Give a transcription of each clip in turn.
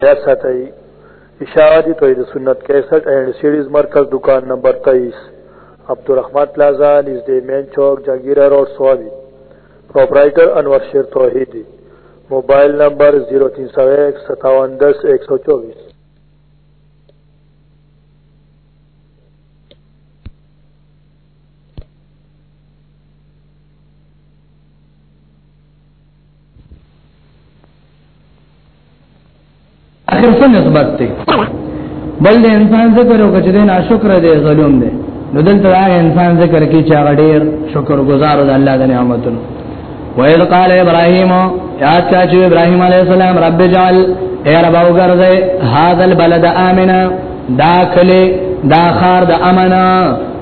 یاد ساتئ اشاعتی توحید سنت 61 اینڈ سیریز مرکز دکان نمبر 23 عبدالرحمت پلازا نزد مین چوک جہانگیرہ روڈ سوابی پرپرائٹر انور شیر توحیدی موبائل نمبر 03015710124 اخر څه نسبت دی بل د انسان ذکر او کچې نه شکر دی ظلم دی نو دلته هغه انسان ذکر کی چې هغه ډیر شکر گزار دی الله د نعمتونو وَإِذْ قَالَ إِبْرَاهِيمُ یاد کا چې ابراهيم عليه السلام رب جعل اے رب او ګرځه هاذ البلد امنا دا کله دا خار د امنا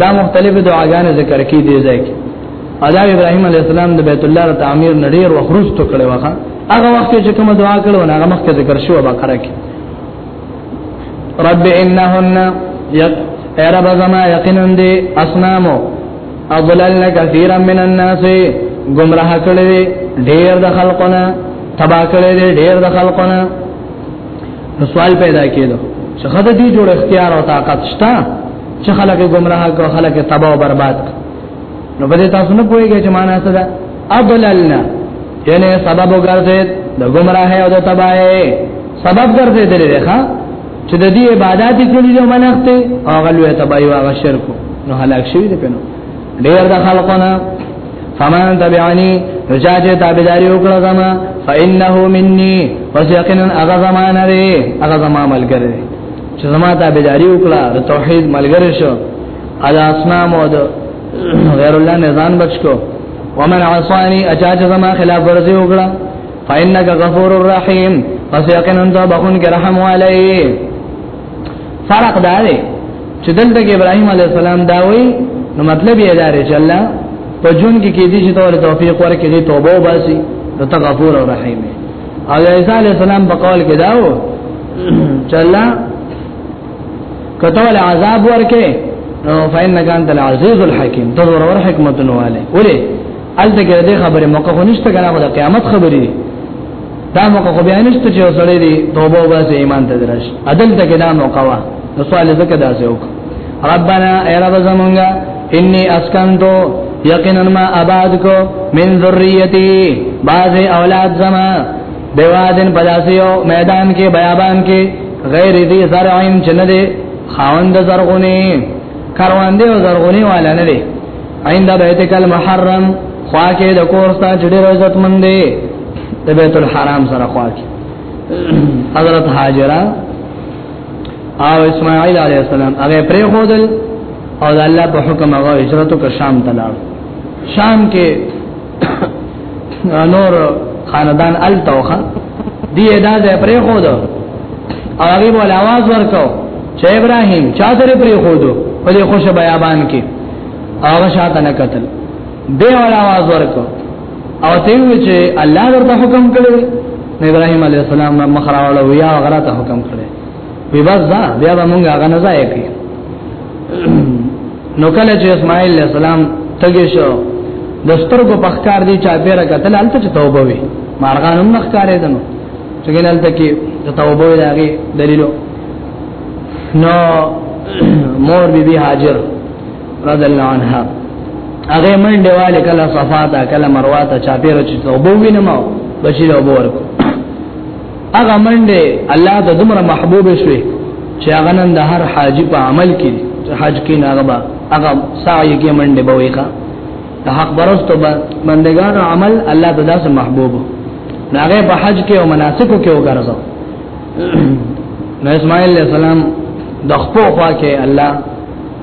دا مختلف دعاګانې ذکر کې دي ځکه ادا ابراهيم عليه السلام د بیت الله تعمیر نړیر وخرستو کړي وخه هغه وخت چې کوم دعا کړو هغه مخکې ذکر شو بقره کې رب انهن یق رب زما یقینا دی اسنامو اضللنا كثيرا من الناس گمراه کړي ډېر د خلقونه تبا کړي ډېر د خلقونه سوال پیدا کېدو چې خدای دې جوړ اختیار او طاقت شته چې خلک گمراه کو خلک تباہ او برباد نو بده تاسو نه پوهیږئ چې معنا څه ده اضللنا یعنی سبب وګرځید د گمراه او د تباہ سبب ګرځیدل دی ښا چې د دې عبادت کړي دی منښته او غلوه تباہ او شرک نو هلاک شوی دی کنه ډیر د خلقونه فمن تبعنی رجاج تابداری وکړه زما فإنه مني پس یقینا هغه زمانه دی هغه زما ملګری چې زما تابعداري وکړه د توحید ملګری شو ادا اسنام او د غیر الله نه ځان بچ کو ومن عصانی اجاج زما خلاف ورزي وکړه فإنك غفور الرحيم پس یقینا انت بخون کې رحم علی فرق دا دی چې دلته کې ابراهيم عليه السلام دا وایي نو مطلب یې دا دی چې الله په جون کې کې دي چې تور توفیق ورکړي توبه وباسي نو ته غفور او رحیم او عیسی علی السلام په قول کې داو چې الله کته ول عذاب ورکه نو فإنك أنت العزيز الحكيم تدور ور حکمت نو والے ولې الته کې دې خبره موقع خو نشته کنه خو د قیامت خبرې دا موقع خو بیا نشته چې وسړې دي توبه واسه ایمان ته درش عدل ته کې دا موقع وا نو سوال زکه داسې وکړه ربنا اے رب زمونگا انی اسکنتو یقینا ما آباد کو من ذریتی باز اولاد زما بیوادن پداسیو میدان کې بیابان کې غیر دی زرعین چنه دی خاوند زرغونی کاروان دی زرغونی والا نه دی عند بیتک المحرم خوا کې د کور ستا چې ډېر عزت مند دی د بیت الحرام سره خوا کې حضرت هاجره او اسماعیل علیه السلام هغه پرې خودل او د الله په حکم هغه هجرت وکړ شام ته لاړ شام کې نور خاندان ال توخه دی ادا ده پرې خود او هغه بول आवाज ورکاو چې ابراهيم چا درې پرې خودو په دې خوش بیابان کې هغه شاته نه قتل دی ول आवाज ورکو او ته وی چې الله درته حکم کړی ابراهيم عليه السلام مخراوله ویا غره ته حکم کړی وی بس دا بیا به مونږه هغه نه ځای کی نو کله چې اسماعیل عليه السلام تګی شو د سترګو پخکار دی چا پیره کتل الته چې توبه وی مارغان هم نخکارې دنو چې ګل الته کې توبه وی داږي دلیلو نو مور بی بی حاضر رضی الله عنها هغه منډه والے کله صفا تا کله مروه تا چا پیر چې توبه وینم بشیر او ورکو هغه منډه الله ته دومره محبوب شوه چې هغه نن د هر حاجی په عمل کې حج کې نه هغه هغه سعی کې منډه به ویخه د حق برستو بندگان عمل الله ته داسې محبوب هغه په حج کې او مناسکو کې وګرځاو نو اسماعیل علیہ السلام د خپل خوا کې الله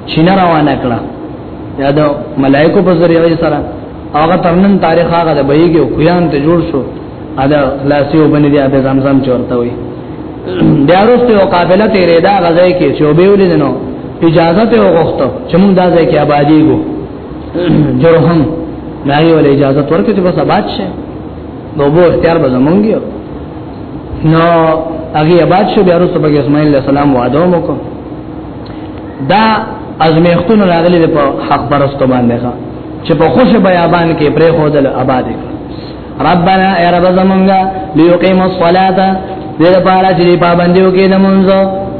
چینه روانه کړه یا د ملائکو په ذریعه سره هغه ترنن تاریخ هغه د بېګو کویان ته جوړ شو ادا لاسیو باندې د ابي زمزم چورته وي بیا وروسته او قافله تیرې دا غځای کې چې به ولې نو اجازه ته وغوښته چې موږ دا ځای کې آبادی کو جرهم نه یې ولې اجازه ورکړه چې بس آباد شي نو وو اختیار به زمونږیو نو هغه آباد شو بیا وروسته به اسماعیل السلام وعده وکړ دا ازمیختونه راغلي د په حق پرستو باندې ښا چې په خوش بیابان کې پرې خودل آباد ربنا ای رب زمونږه ليقيم الصلاه دې لپاره چې پابندیو کې د مونږ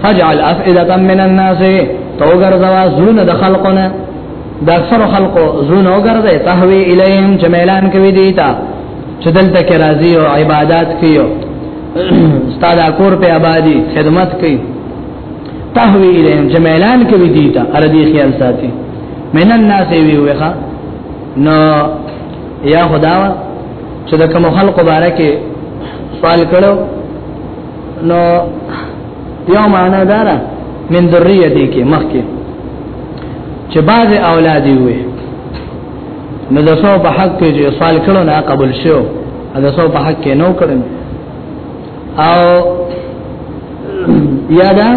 فجعل افئده من الناس تو ګرځوا زونه د خلقونه د اکثر خلقو زونه وګرځي تهوی الیهم چې اعلان کوي دی تا چې دلته کې راضي او عبادت کوي استاد اکور په آبادی خدمت کوي تهوی الیهم چې ميلان کوي دي ته ار دي خیال ساتي من الناس وی وخه نو یا خدا چې د کوم خلق مبارکه سوال کړو نو یو معنا دارا من ذریه دي کې مخکې چې بعض اولاد وي نو د څو په حق کې سوال کړو نه قبول شو د څو په حق کې نو کړم او یادا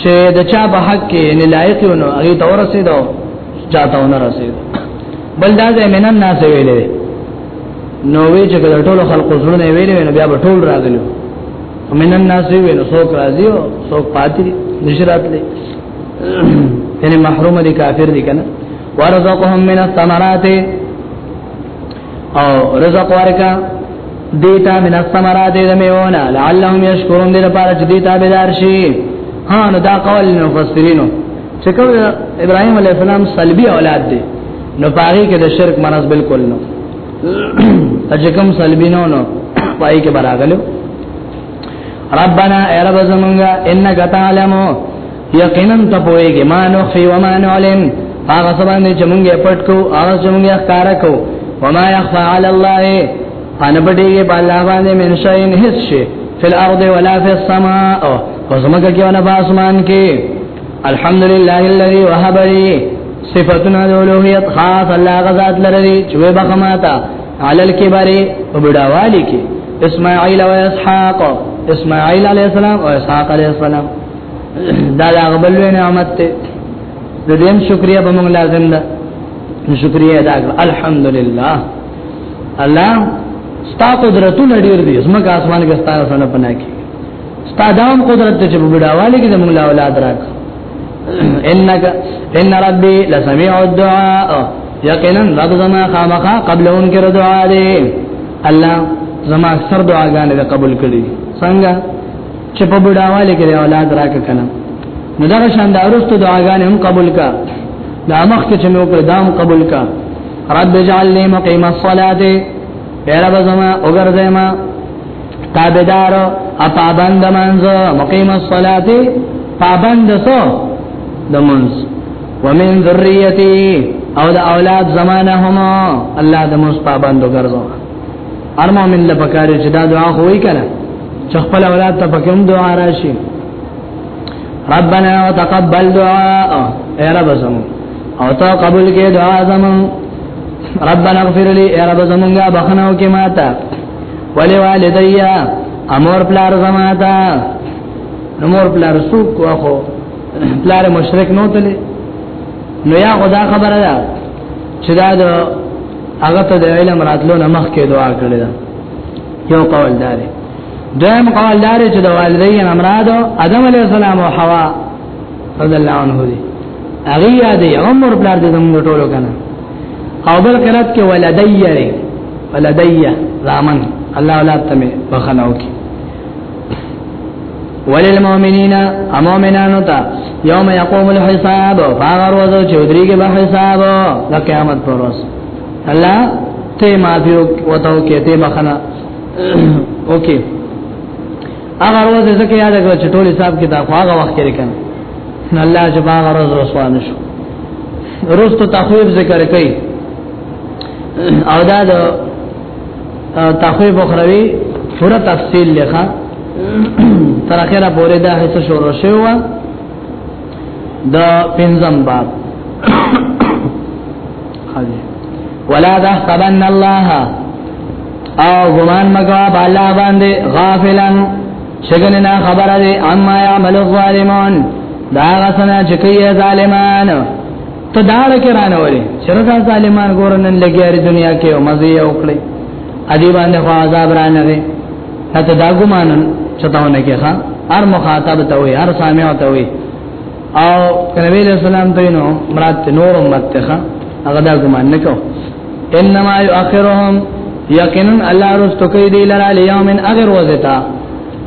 چې د چا په حق کې نه لایق یو نو هغه تور رسیدو چاته ونه رسید بل دا د منن ناس ویلې نو وی چې کله ټول خلق زړه ویلې نو بیا به ټول راغلو منن ناس وی نو څوک راځي او څوک پاتې نشرات لې یعنی محروم دي کافر دي کنه ورزقهم من الثمرات او رزق ورکا دیتا من الثمرات د میونه لعلهم یشکرون دې لپاره چې دیتا بيدار شي ها نو دا قول مفسرینو چې کوم ابراهيم عليه السلام سلبي اولاد دي نو پاره کې د شرک مرز بالکل نو چې کوم سلبي نو نو پای کې براغلو ربنا اے رب زمونږه انک تعلمو یقینا ته پوهیږي ما نو فی و ما نعلن هغه سبا نه چې مونږه پټ کو هغه چې مونږه ښکار کو و ما یخفى علی الله ان بډیږي په الله باندې من شین هیڅ شي فی الارض ولا فی السماء او زمګه کې نه باسمان کې الحمدلله الذي وهب لي صفاتنا الاولوهیت خاص الله غزاد لري چې به بخماتا علی الكبر وبډاوالی کې اسماعیل و اسحاق اسماعیل علیہ السلام او اسحاق علیہ السلام دا دا غبل نعمت ته د دیم شکریا به موږ لازم ده شکریا ادا کړ الحمدلله الله ستا قدرتونه ډیر دي زمکه اسمان کې ستا سره پناه کی ستا دام قدرت چې په بډاواله کې د موږ اولاد راک انک ان ربي لسميع الدعاء یقینا رب زما خامخا قبل ان کې دعا دي الله زما اکثر دعاګانې قبول کړي څنګه چې په بډاواله کې اولاد راک کنه نو دا شان د ارستو دعاګانې هم قبول کا دا مخ کې چې نو په دام قبول کا رب اجعل لي مقيم الصلاه پیرا بزما وګرځه ما تابعدار او پابند منځ مقيم الصلاه پابند سو د منځ ومن ذريتي او د اولاد زمانه هم الله د منځ پابند وګرځه هر مؤمن له پکاره چې دا دعا خوې کړه چې خپل اولاد ته پکې هم دعا راشي ربنا وتقبل دعاء اے رب زم او تو قبول کې دعا زم ربنا اغفر لي اے رب زمونږه بخنو کې ماتا ولي والديا امور پلار زماتا نمور پلار سوق واخو پلار مشرک نو تلې نو یا خدا خبره ده چې دا د هغه ته د علم راتلو نه مخکې دعا کړې ده یو قول دار دویم قول دار چې د والدین امراد ادم علی السلام او حوا رضی الله عنه دي هغه یاد عمر بلار دې زموږ ټولو کنه او بل قرات کې ولدیه ولدیه زامن الله اولاد ته بخنه وکړي وللمؤمنین امومنانو تا یوم یقوم الحساب فاغر وزو چودری کے بحساب لقیامت پر روز اللہ تے معافی وتاو کے تے بخنا اوکی اگر روز زکه یاد کړ چې ټول حساب کتاب هغه وخت کې کړ نو الله چې باغ روز رسوا نشو روز ته تخویب ذکر کوي او دا تخویب اخروی پورا تفصیل لخوا تر اخره پورې دا هیڅ شروع شوی و د پنځم باب ولا تحسبن الله او ګمان مګوا بالا باندې غافلا شګن نه خبره دي اما يعمل الظالمون دا غسنه چې کوي ظالمان ته داړه کې رانه وري چرته ظالمان ګورنن لګیاري دنیا کې او مزه یې وکړي ادي باندې خو عذاب رانه وي ته دا ګمانن چتاونه کې ښا هر مخاطب ته وي هر سامع ته وي او نبی له سلام ته نو مراد نور امت ته ښا هغه دا ګمان نه کو انما یؤخرهم یقینا الله رستو کوي دی لرا لیومن اگر وزتا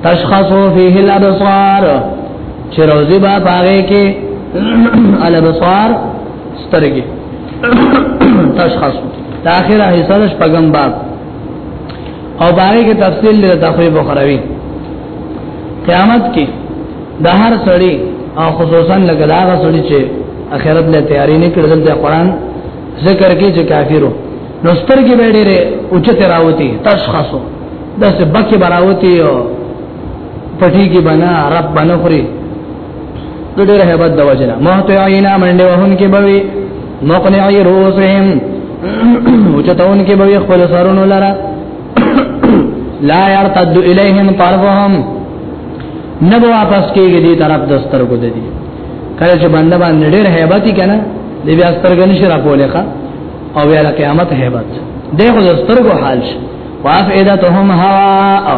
تشخصو فيه الابصار چې روزي با پاره کې الابصار سترګې تشخص دا اخره حصہ د شپږم باب او باندې کې تفصیل لري تخویب خروي قیامت کې د هر سړی او خصوصا لکه دا هغه سړی چې اخرت له تیاری نه کړل د قران ذکر کې چې کافرو نو سترګې به ډېره اوچته راوتی تشخصو داسې بکه براوتی او پټیږي بنا عرب بنه خوري د ډېر هیبت د وجنه محتعینا منډه وهن کې بوي مقنعي روسهم او چتاون کې بوي خپل سرونو لره لا يرتد اليهم طرفهم نبو واپس کېږي دې طرف د سترګو دې کله چې بنده باندې ډېر هیبت کنه دې بیا سترګې نشي راپولې ښا او بیا قیامت هیبت دغه سترګو حال شي وافئدتهم هوا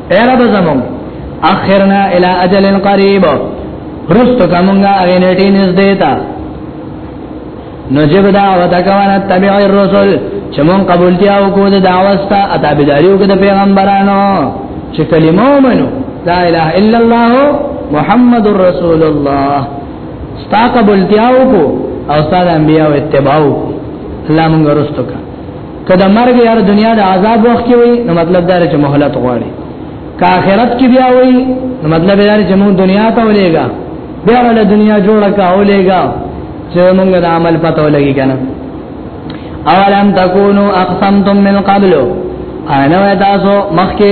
اے رب زمون اخرنا الى اجل قریب رست کمونگا اغی نیٹی نزدیتا نجب دعوت کوانا تبع الرسل چمون قبولتیا وکړو د دعوت ته اتابداري وکړو د پیغمبرانو چې کلمه ومنو لا اله الا الله محمد رسول الله ستا قبولتیا وکړو او ستا د انبیانو اتباع وکړو الله مونږ رستو کا کله مرګ یا دنیا د عذاب وخت کې وي نو مطلب دا چې مهلت غواړي که آخرت کې بیا وي نو مطلب دا چې موږ دنیا ته ولېګا بیا له دنیا جوړه کا ولېګا چې موږ د عمل پته ولګي کنه اولم تکونو اقسمتم من قبل انا تاسو مخکې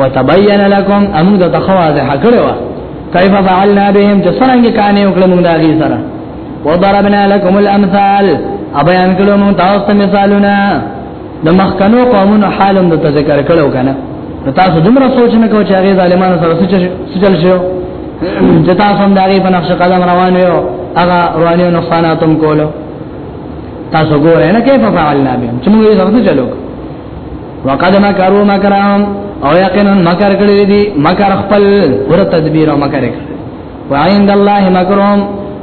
وتبين لكم امو د تخواز حکړه وا كيف فعلنا بهم جسرنګ کانه وکړه موږ دا غي سره وضربنا لكم الامثال ابيان کړو موږ تاسو ته مثالونه د مخکنو قومونو حالم د تذکر کړو کنه تاسو دومره سوچ نه کوئ چې هغه ظالمانو سره سچل شو چې تاسو هم دغه په نقش قدم روان یو هغه رواني نقصاناتم کولو تاسو ګورئ نه کیف فعلنا بهم چې موږ یې څنګه چلو وقد مکروا مکرهم او یقینا مکر کړی دی مکر خپل ور تدبیر او مکر کړی وعند الله مکرهم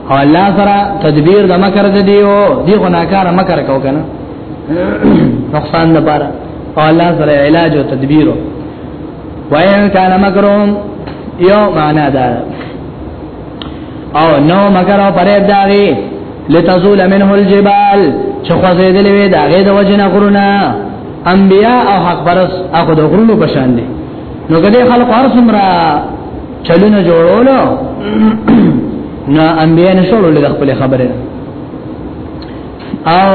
او الله سره تدبیر د مکر د دیو دی خو ناکار مکر کو کنه نقصان نه پاره او الله سره علاج او تدبیر وایي کان مکرهم یو معنا ده او نو مگر او پرې داغي لتزول منه الجبال چې خوځې دلې وې داغه د وجنه غرونه انبیاء او حق برس هغه د غرونو په شان دي نو کله خلق هر څومره چلونه جوړولو نو انبیاء نشولو له خپل خبره او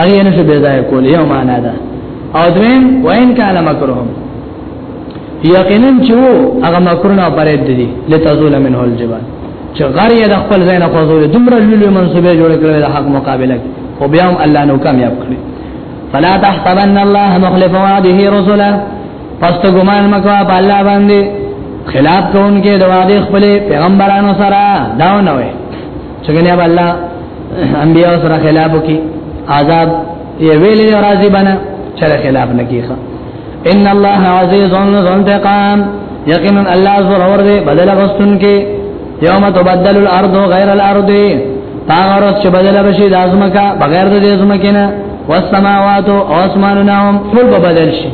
هغه نشو بيځای کول یو معنا ده او دویم وین کاله مکرهم یقینا چې وو هغه مکرونه پرې دي لتزول منه الجبال چې غر یې د خپل ځای نه خوځول دومره لولې منسوبه جوړ کړې د حق مقابله کې او بیا هم الله نو کامیاب کړی فلا تحسبن الله مخلف وعده رسلا پس ته ګمان مکو په الله باندې خلاف کوونکې د وعده خپل پیغمبرانو سره داو نه وي چې ګنیا الله انبیاء سره خلاف وکي عذاب یې ویلې راضي بنه چر خلاف نه کیخه ان الله عزیز ذو انتقام یقینا الله زور اور دې بدل غستون کې یوم تبدل الارض غیر الارض هغه ورځ چې بدل بشي د ازمکا بغیر د ازمکې نه والسماوات او اسمانونه هم ټول به بدل شي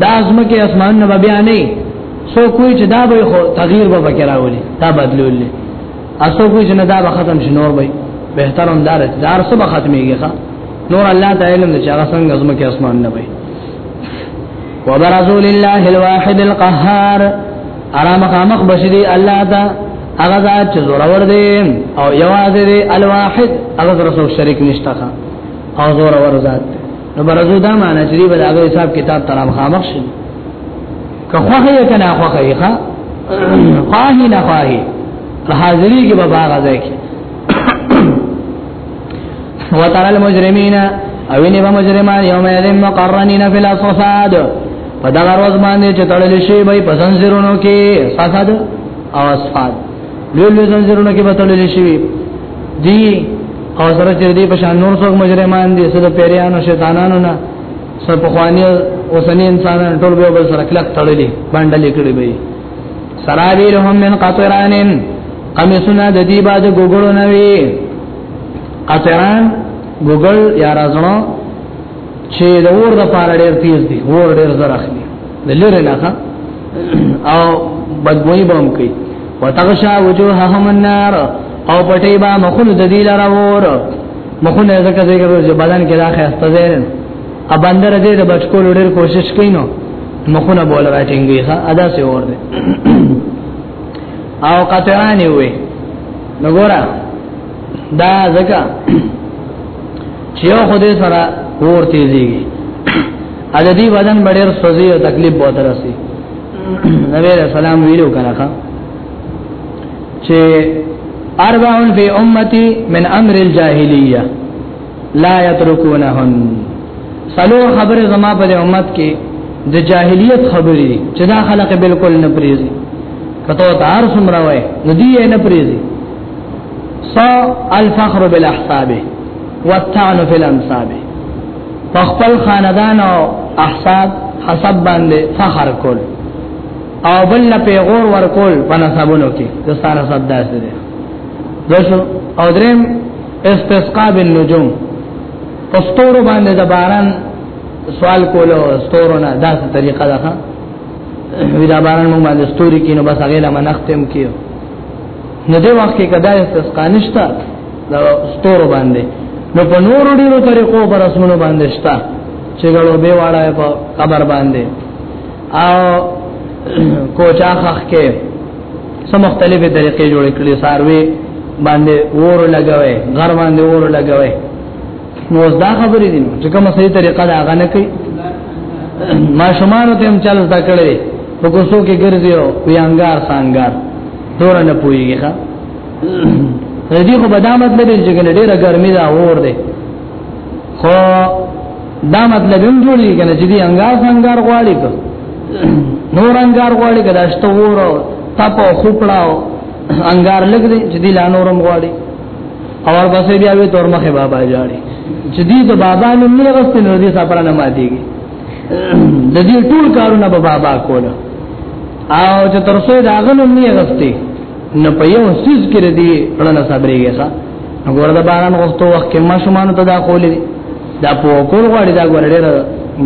د ازمکه اسمانونه به بیا نه سو کوی چې دا به خو تغییر به پکې راولي دا بدلول دي اسو کوی چې نه دا به ختم شي نور به بهتر اندار دار سبا ختميږي ښا نور الله تعالی علم چې هغه څنګه زمکه اسمان نه وي وبرزول الله الواحد القهار ارام خامخ بشری الله تا هغه ذات چې زور ور دي او یوازې دی الواحد هغه سره څوک شریک نشته او زور ور ذات نو برزو دا معنی چې دی بل هغه حساب کتاب ترام خامخ شي که خوخه یې کنه خوخه یې ښا خواهی نه خواهی حاضری کې به باغ ځای کې وترى المجرمين او نه به مجرمان یوم یذم مقرنین فی الاصفاد په دا ورځ باندې چې تړل شي به په زنجیرونو کې صفاد او اصفاد لوی لوی زنجیرونو کې به تړل شي دی او سره چې دی په شان نور څوک مجرمان دي سره پیریانو شیطانانو نه سره په خواني اوسنی انسانان ټول به سره کلک تړلې باندې لیکلې وي سرابیلهم من قطران قمیصنا د دې باج ګوګړو نه وی قطران ګوګل یا رازنو چې د اور د پاره ډیر تیز دی اور ډیر زر اخلي د لری نه او بدګوئی بوم کوي وتغشا وجوههم النار او پټي با مخل د دې لاره اور مخونه زکه زګر چې بدن کې راخه استزین ا بندر دې د بچکول ډیر کوشش کینو مخونه بول راټینګي ښا ادا سي اور دي او قطران وي نو ګورا دا زکا چې یو خدای سره ور تیزيږي ا دې بدن بډیر سوزي او تکلیف به ترسي نبی رسول الله ویلو کنه چې اربعون فی امتی من امر الجاهلیه لا یترکونهن سلو خبره زما په امت کې د جاهلیت خبرې دي چې دا خلک بالکل نه پریزي کته تار سمرا وای ندی نه پریزي سا الفخر بالاحساب والطعن في الانساب فخپل خاندان او احساب حسب باندې فخر کول او بل پیغور ورکول په نسبونو کې د سارا صداسره دشو او درم استسقا بالنجوم پستور باندې د باران سوال کولو ستورونه داسې طریقه ده وی دا باران موږ باندې ستوري کینو بس هغه لا منختم کیو نو دې وخت کې کدا استسقا نشتا دا ستور باندې نو په نور ډیرو طریقو پر اسمنو باندې شتا چې ګړو به واړای په قبر باندې او کوچا خخ کې سم مختلفه طریقې جوړې کړې ساروي باندې ور لګوي غر باندې ور لګوي نو دا خبرې دي چې کومه صحیح طریقه دا غنه کوي ما شمار ته هم چل زده کړې په کوڅو کې ګرځي او ویانګار سانګار دور نه پويږي ښا دې خو بدامت لري چې ګنې ډېره ګرمي دا اور دی خو دا مطلب هم جوړی کنه چې دی انګار څنګه غواړي کو نور انګار غواړي کدا شته ورو تاپو خوپړاو انګار لګ دی چې دی لا نورم غواړي او ورپسې بیا وی تور مخه بابا جاړي چې دی ته بابا نوم نه غوښته نو دې سفر نه ماتيږي د دې ټول کارونه به بابا کوله او چې تر څو دا غنوم نه غوښته نه په یو سیس کې دی پړنه صبرېږي وګور دا باران غوښتو وخت کې ما شومان ته دا کولې دا په کول غواړي دا ګور ډېر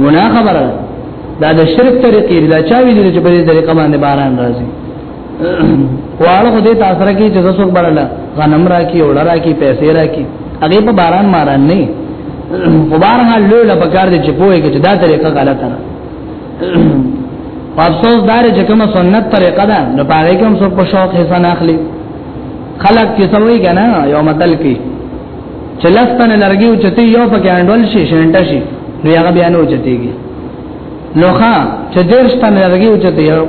ګناه خبره دا د شرک طریقې دا چا ویل چې په دې طریقه باندې باران راځي واړه خو دې تاسو راکې چې څوک براله غنم راکې وړه راکې پیسې راکې هغه په باران ماران نه په باران لوله پکار دي چې پوهه کې دا طریقه غلطه ده افسوس دار چې کومه سنت طریقه ده نو پاره کوم څوک په شوق حسن اخلي خلق چې سوي کنه یو متل کې چې لستنه لرګي او چته یو پکې انډول شي شنټه شي نو هغه بیا نو چتهږي نوخه چې درشتنه لرګي او چته یو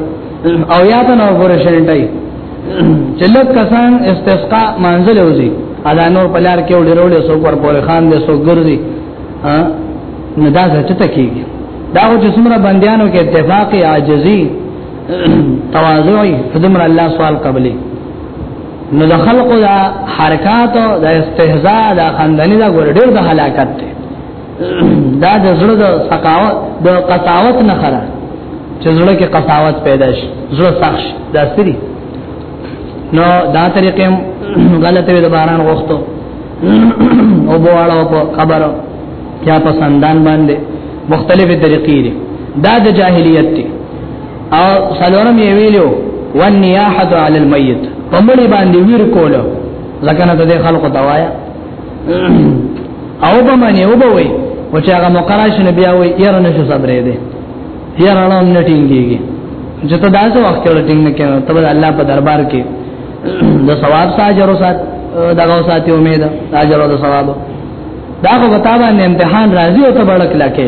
او یا ته نو ور شنټای چې لږ کسان استسقا منزل وځي ادا نور پلار کې وړي وروړي سو پر پور خان دې سو ګرځي ها نو دا څه ته کیږي دا چې څومره بندیانو کې اتفاقی عاجزی تواضعی فدمر الله سوال قبلی نو د خلقو دا حرکات او د استهزاء د خندنې دا ګور ډېر د هلاکت دی دا د زړه د سقاوت د قساوت نه خره چې زړه کې قساوت پیدا شي زړه سخت شي دا سری نو دا طریقې غلطه وي د باران وختو او بواړو په خبر یا په سندان باندې مختلفې طریقې دي دا د جاهلیت دي او سلورم یې ویلو والنیاحه علی المیت په مړي باندې ویر کوله ځکه نه د خلکو دوايا او به معنی او به وي او چې هغه مقراش نبی او ير نه شو صبرې دي ير نه نه ټینګيږي چې ته داسې وخت کې ټینګ نه کېنو ته الله په دربار کې د ثواب ساجر سات دغه ساتي امید اجر او ثواب دا خو بتا باندې امتحان راځي او ته بڑک لکه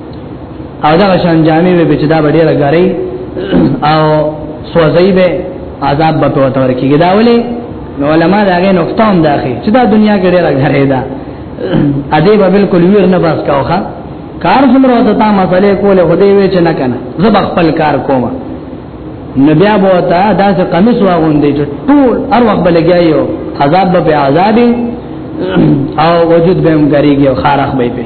او دا شان جامې به چې دا ډیره غړی او سوځي به عذاب به په تور کې دا ولې نو علما دا غي نقطه هم داخې چې دا دنیا کې ډیره غړی ده ادي به بالکل ویر نه بس کاوخه کار څومره ته تا مسئله کوله خدای وی چې نه کنه زه خپل کار کوم نبي ابو تا دا چې قمیص واغوندې چې ټول هر وخت بلګیایو عذاب به عذابي او وجود به هم غریږي او خارخ به په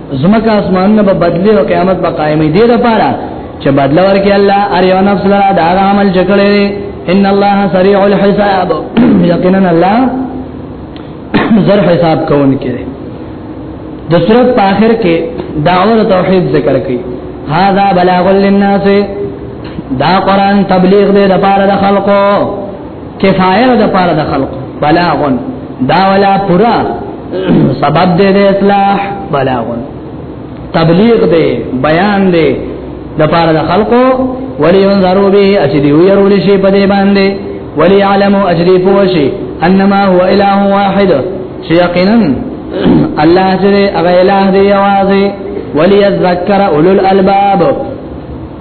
زمکه اسمانونه به بدلی او قیامت به قائمې دي د پاره چې بدل ورکړي الله ار یو نفس لرا دا عمل چکړي ان الله سریع الحساب یقینا الله زر حساب کون کړي د صورت په اخر کې دعوه توحید ذکر کړي هاذا بلاغ للناس دا قران تبلیغ دې د پاره د خلقو کفایه د پاره د خلق بلاغون دا ولا پورا سبب دې د اصلاح بلاغون تبلیغ دې بیان دې د پاره د خلقو ولی انذرو به اجدی ويرول شي په دې باندې ولی علمو اجدی پوشي انما هو اله واحد شي یقینا الله چې هغه اله دی یوازې ولی ذکر اولل الباب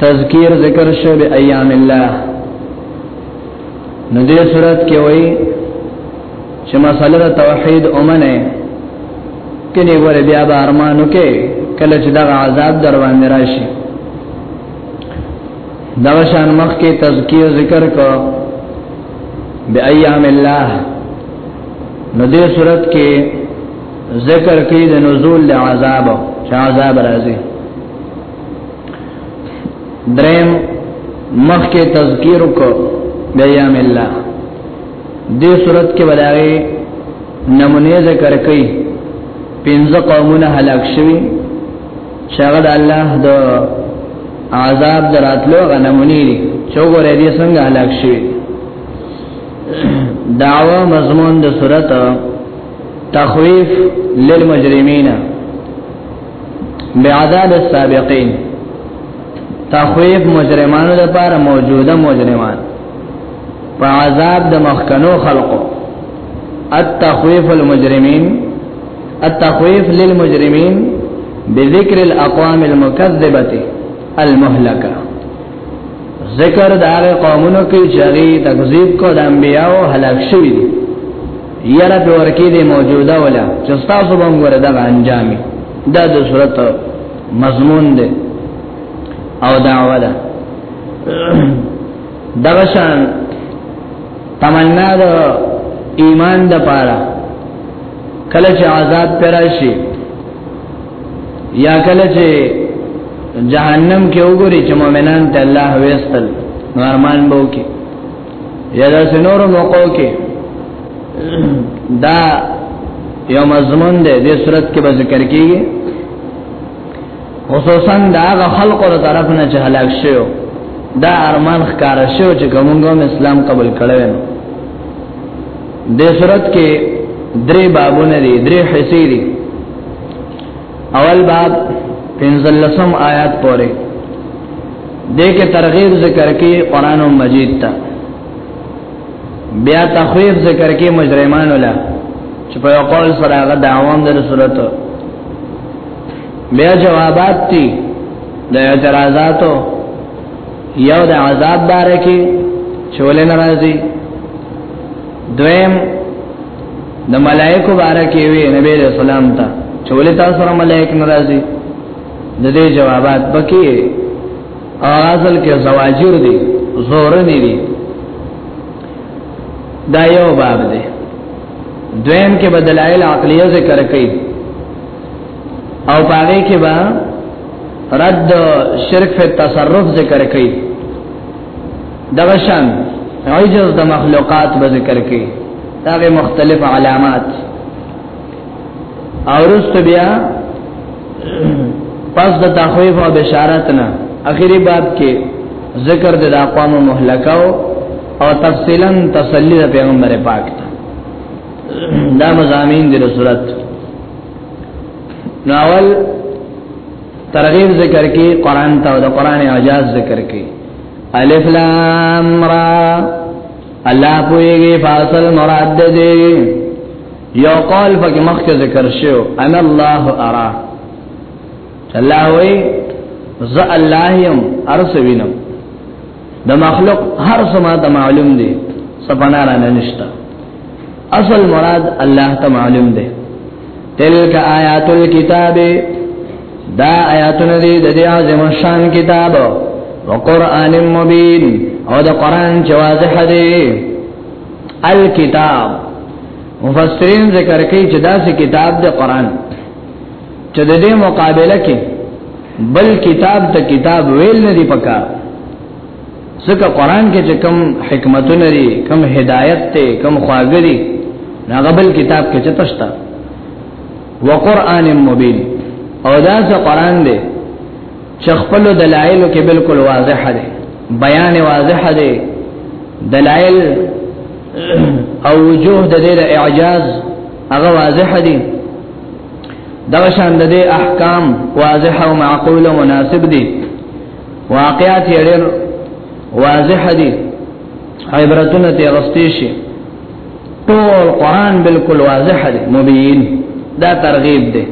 تذکیر ذکر شو به ایام الله نو دې صورت کې وایي چې مسله توحید اومنه کله ور بیا به ارمانو کې کله چې دا عذاب در باندې راشي دا شان مخ کې تذکیر ذکر کو به ایام الله نو دې صورت کې ذکر کې د نزول عذاب چې عذاب راځي درم مخ کې تذکیر کو بیام الله دې صورت کې ولای نمونه ذکر کړي پنځه قومونه هلاک شوي شغل الله د عذاب دراتلو غنمونی دي چوغره دې څنګه هلاک شوي داوا مضمون د صورت تخویف للمجرمین بعذاب السابقين تخويف مجرمانو لپاره موجوده مجرمان په عذاب د مخکنو خلقو التخويف المجرمين التخويف للمجرمين بذكر الاقوام المكذبه المهلكه ذکر دا هغه قومونو کې چې هغه تکذیب کو د انبیانو هلاک شوی دي یاره په ورکی دی موجوده ولا چې تاسو به موږ دا انجامي دا د صورت مضمون دی او دعوه ده دغه شان تمنا د ایمان د پاره کله چې آزاد پراشي یا کله چې جهنم کې وګوري چې مؤمنان ته الله وېستل نورمان بو کې یا د سنور موقو کې دا یو مضمون دی د صورت کې به ذکر کیږي خصوصا دا غ خلق له طرف نه چې هلاک شوی دا ارمان ښکارا شو چې کومګم اسلام قبول کړو د صورت کې درې بابونه دي درې حصے دي اول باب پنځلسم آیات پورې دغه ترغیب ذکر کې قران مجید ته بیا تخویف ذکر کې مجرمان ولا چې په قول سره هغه دعوام د صورت بیا جوابات دي د اعتراضاتو یو د عذاب باره کې چولې ناراضي دویم د ملائکو باره کې وی نبی علیہ السلام ته چولې تاسو سره ملائک ناراضي د دې جوابات پکې اصل کې زواجر دي زور نه دي دا یو باب دی دویم کې بدلایل عقلیه ذکر کړي او پاره کې با رد شرک فی تصرف ذکر کړي دغشان عجز د مخلوقات به ذکر کې داغه مختلف علامات او رست بیا پس د تخویف او بشارت نه اخیری باب کې ذکر د اقوام مهلکاو او تفصیلا تسلی د پیغمبر پاک ته دا مزامین د صورت ناول ترغیب ذکر کی قران ته او د قران اعجاز ذکر کی الف لام را الله پویږي فاصل مراد دې یو قول پکې مخکې ذکر شو ان الله ارا الله وی ز الله يم ارسوینم د مخلوق هر څه ما ته معلوم دي سپنا را نه نشتا اصل مراد الله ته معلوم دي تلک آیات الكتاب دا آیاتونه دي د دې عظیم شان کتاب او قران مبین او د قران چې واضح دي الکتاب مفسرین ذکر کوي چې دا سه کتاب د قران چې د دې مقابله کې بل کتاب ته کتاب ویل نه دی پکار ځکه قران کې چې کم حکمتونه لري کم هدایت ته کم خواګري هغه بل کتاب کې چې تشتا وقران مبین او دا څه قران دی چې خپل دلایل کې بالکل واضح دی بیان واضح دی دلایل او وجوه د دې اعجاز هغه واضح دي دا شان د دې احکام واضح او معقول او مناسب دي واقعات یې ډېر واضح دي عبرتونه ته غستې شي ټول قران بالکل واضح دی مبین دا ترغیب دی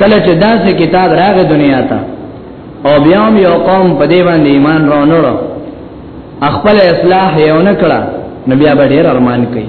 کله چې داسې کتاب راغی دنیا ته او بیا هم یو قوم په دې باندې ایمان راونړو خپل اصلاح یې ونکړه نبي ابا ډېر ارمان کوي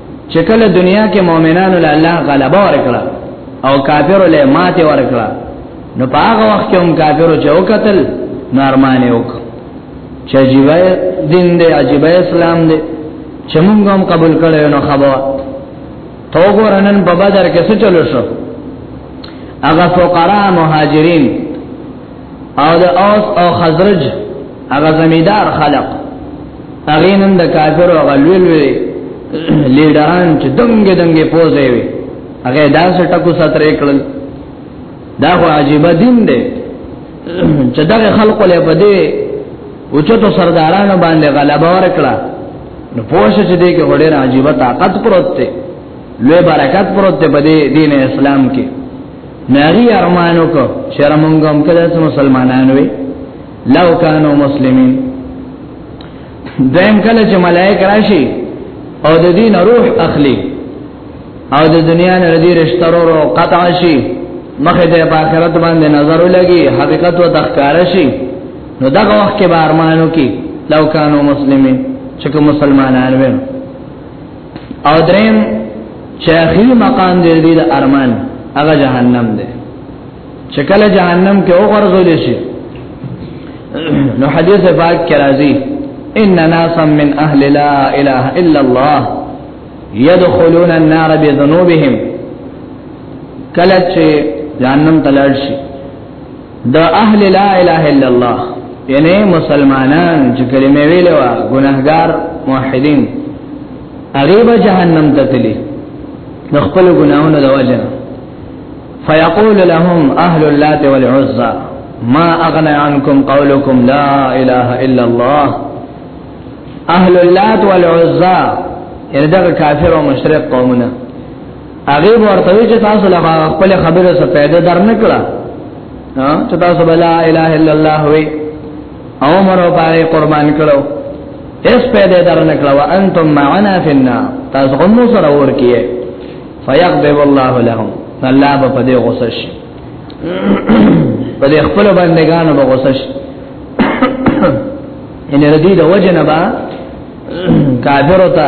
چې کله دنیا کې مؤمنانو له الله غلبه ورکړه او کافرو له ماته ورکړه نو په هغه وخت کې هم کافرو چې وکتل نارمانه وک چې جیبه دین دې عجیب اسلام دې چې موږ هم قبول کړو نو خبره تو ګورنن په بدر کې څه چلو شو هغه فقرا مهاجرین او د اوس او خزرج هغه زمیدار خلق هغه نن د کافر او غلول وی لیډران چې دنګ دنګ پوزې وی هغه داس ټکو سترې کړل دا خو عجیب دین دی چې دا خلق له بده او چې تو سردارانو باندې غلبه ورکړه نو پوه شې چې دې کې وړه عجیب طاقت پروت دی لوی برکت پروت دی په دین اسلام کې ناغي ارمانو کو شر مونږم کله چې مسلمانان وي لو کانو مسلمین دیم کله چې ملائک راشي او د دین روح اخلي او د دنیا نه ردی رشتہ ورو قطع شي مخه د آخرت باندې نظر ولګي حقیقت و تخکار شي نو دغه وخت کې به ارمانو کې لو کانو مسلمین چې مسلمانان وي او دریم چې اخیری مقام دی دی د ارمان هغه جهنم دی چې کله جهنم کې وګرځول شي نو حدیث پاک کې راځي ان ناسا من اهل لا اله الا الله يدخلون النار بذنوبهم کله چې جهنم تلل شي دا أهل لا إله إلا الله يعني مسلمانان چې کلمې ویلو موحدين اغيب جهنم تتلي نخفل خپل دا وجه فيقول لهم أهل اللات والعزى ما أغنى عنكم قولكم لا إله إلا الله اهل اللات والعزى یعنی دا کافر او مشرک قومونه هغه ورته وی چې تاسو له خپل خبره څخه پیدا درنکړه چې تاسو بلا اله الا الله وی او مر او پاره قربان کړو اس پیدا درنکړه وانتم معنا فی النار تاسو هم سره ورکیه فیغضب الله لهم الله به په دې غوسه شي په دې خپل بندگانو به غوسه شي ان ردی د وجنه با کافر ته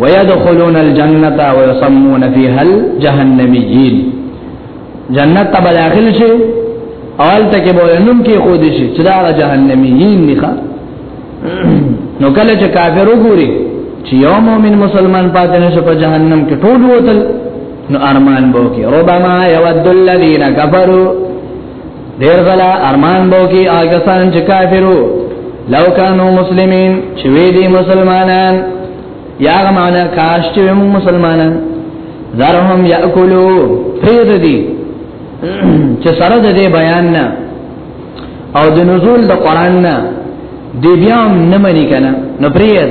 ويدخلون الجنه ويسمون فيها الجهنميين جنت ته داخل شي اول ته کې به نوم کې خو دي شي چې دا جهنميين نه نو کله چې کافر وګوري چې یو مؤمن مسلمان پاتې نشي په جهنم کې ټول وتل نو ارمان بو کې ربما يود الذين كفروا ډیر غلا ارمان بو کی آګسان چې کافرو لو کانو مسلمین چې وی دي مسلمانان یا معنا کاش چې مسلمانان ذرهم یاکلو پرید دي چې سره د دې بیان نه او د نزول د قران نه دی بیا هم نه منی کنه نو پرید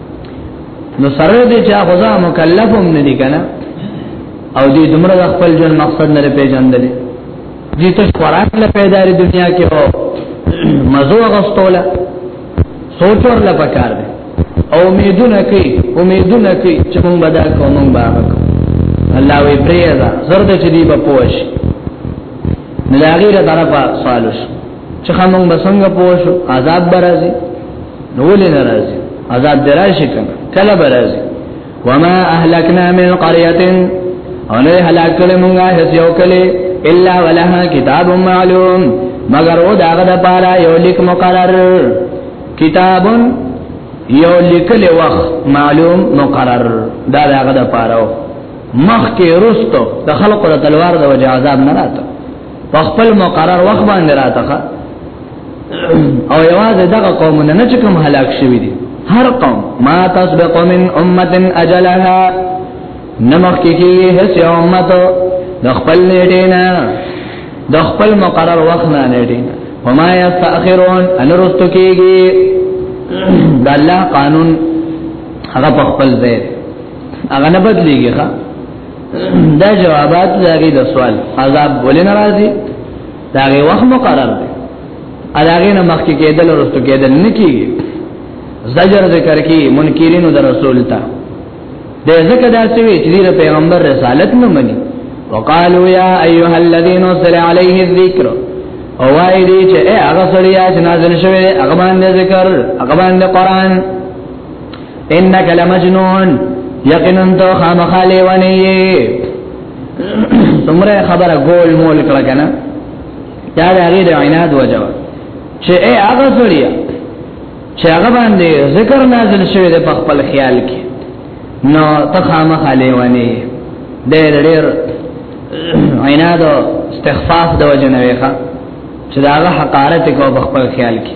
نو سره دې چې غزا مکلفم نه دي کنه او دې دومره خپل جون مقصد نه پیژندل دي ته خوراک له پیداري دنیا کې او مزو غستوله سوچ ور لا پکار دي او امیدونه کوي امیدونه کوي چې مونږ بدا کوم مونږ باغ الله وی پریدا زرد چې دی په پوش نه لاغیره طرفه سوالش چې خامنګ بسنګ پوښو عذاب برازي نو ولې ناراضي عذاب دراشي کنه کله برازي وما اهلكنا من قريه او نه هلاک کړه مونږه هیڅ یو کله الا ولها کتاب معلوم مگر او داغه د پاره یو لیک مقرر کتاب یو لیکل وخت معلوم مقرر دا داغه د پاره مخ کې رستو د خلقو د تلوار د وجه عذاب نه راته په خپل مقرر وخت باندې راتخه او یوازې دغه قومونه نه چې کوم هلاک شوی دي هر قوم ما تسبق من امه اجلها نمخ کې کې هیڅ امت د خپل نیټه نه د خپل مقرر وخت نه نیټه وما يستأخرون ان رستو کېږي د الله قانون هغه په خپل ځای هغه نه بدليږي ښا دا جوابات دغه د سوال عذاب ولې ناراضي دا غي وخت مقرر دی علاوه نه مخکې کېدل او رسو کېدل نه کیږي زجر ذکر کی منکرینو د رسول ته د ذکر داسې وی چې د پیغمبر رسالت نه مني وقالو یا ایها الذین صلی علیه الذکر او وای دی چې هغه سړی چې نازل شوی هغه باندې ذکر هغه باندې قران انک لمجنون یقینا تو خامخالی ونی سمره خبره ګول مول کړه کنه دا د هغه د عناد وجه چې اے هغه سړی چې هغه باندې ذکر نازل شوی د خپل خیال کې نو ته خامخالی ونی ډېر ډېر عناد استخفاف د وجه نه ویخه چې دا هغه حقارت کو خپل خیال کې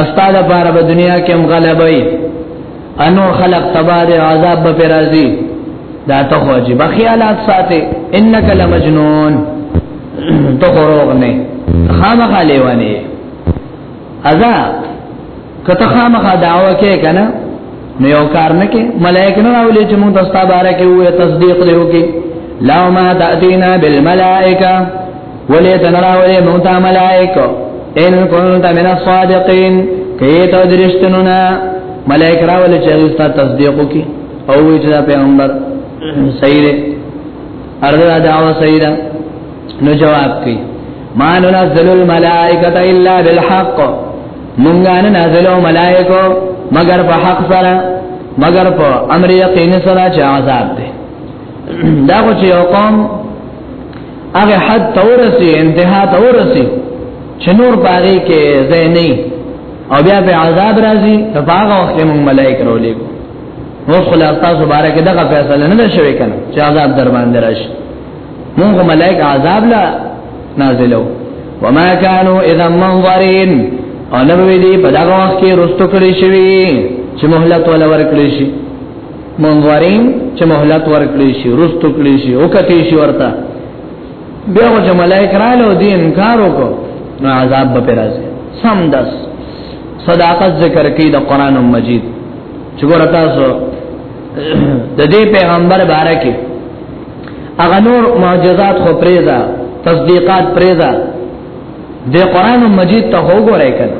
استاد بار په دنیا کې هم غلبای انو خلق تبار عذاب به پر راځي دا ته خو عجیب خیالات ساته انک لمجنون ته خروغ نه خامخا لیوانی ازا کته خامخا دعوه کې کنه نو یو کار نه کې ملائکه نه راولې چې موږ تاسو ته باره کې وې تصدیق دیو کې لا ما تاتینا بالملائکه ولې تنراولې موږ ته ملائکه ان كنت من الصادقين کیت درشتنونا ملائک راول چې استاد تصدیق وکي او وی چې پیغمبر صحیح دی ارزه دعوه صحیح ده نو جواب کوي ما ننزل الملائکه الا بالحق مونږه نه نازلو ملائکو مگر په حق سره مگر په امر یقین سره چې عذاب دی دا خو چې یو قوم هغه حد تورسي انتها تورسي چې نور پاره کې زه نه او بیا به عذاب راځي په هغه وخت کې مونږ ملائکه رولې کو نو خلاص تاسو بارے کې دغه فیصله نه شوي کنه چې عذاب در باندې راشي مونږ ملائکه عذاب لا نازلو وما كانوا اذا منظرين او نو وی دی په دغه وخت کې رستو کړی شوی چې مهلت ولا ورکړی شي منظرین چې مهلت ورکړی شي رستو کړی شي او کتی شي ورته بیا هو چې ملائک رالو دی انکار وکړو نو عذاب به راځي سم دس صداقت ذکر کی د قران مجید چې ګور تاسو د دې پیغمبر باره کې هغه نور معجزات خو پریزا تصدیقات پریزا د قران مجید ته وګورئ کله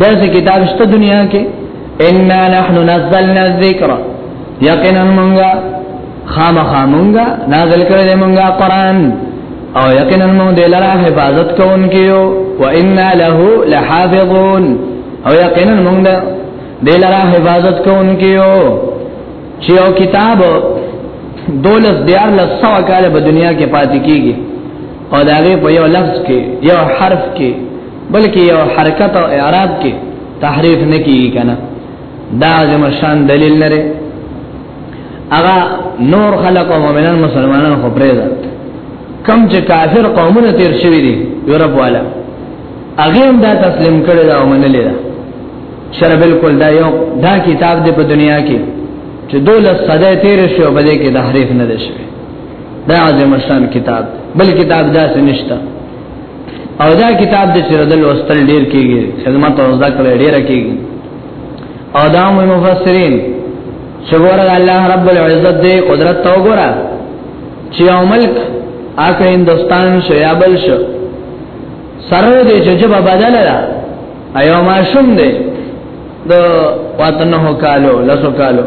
دغه کتاب شته دنیا کې ان نحن نزلنا الذکر یقینا مونږه خامخا مونږه نازل کړل مونږه قران او یقینا مونږ د لاره حفاظت کوونکیو و ان له لحافظون او یقینا مونږ د لاره حفاظت کوونکیو چې یو کتاب دولس دیار لس سو کاله په دنیا کې پاتې کیږي او دا غي په یو لفظ کې یو حرف کې بلکې یو حرکت او اعراب کې تحریف نه کیږي کنه دا زموږ شان دلیل لري اغا نور خلق او مؤمنان مسلمانان خو پرېږده کم چې کافر قومونه تیر شوی دي یورپ والا اغه هم دا تسلیم کړی دا ومنلی دا سره بالکل دا یو دا کتاب دی په دنیا کې چې دوله صدې تیر شو په دې کې د حریف نه دي شوی دا عظیم شان کتاب بل کتاب دا سنشتہ او دا کتاب د چر دل وستل ډیر کیږي خدمت او زده کړه ډیر کیږي او دا مو مفسرین چې ګوره الله رب العزت دې قدرت تو ګوره چې او ملک اکه هندستان شو یا بل شو سره دې چې جواب بدل را ایو ماشوم دی د واتنه کالو لاسو کالو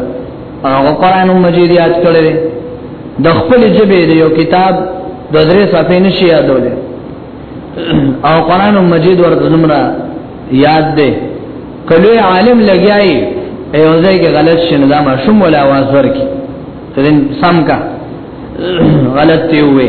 هغه قران مجید یاد کړی د خپل جبه دی یو کتاب د درې صفحې نشي یادول او قران مجید ورته زمرا یاد دی کله عالم لګیای ایو ځای کې غلط شنه دا ماشوم ولا आवाज ورکی تدین سم کا غلط دی وې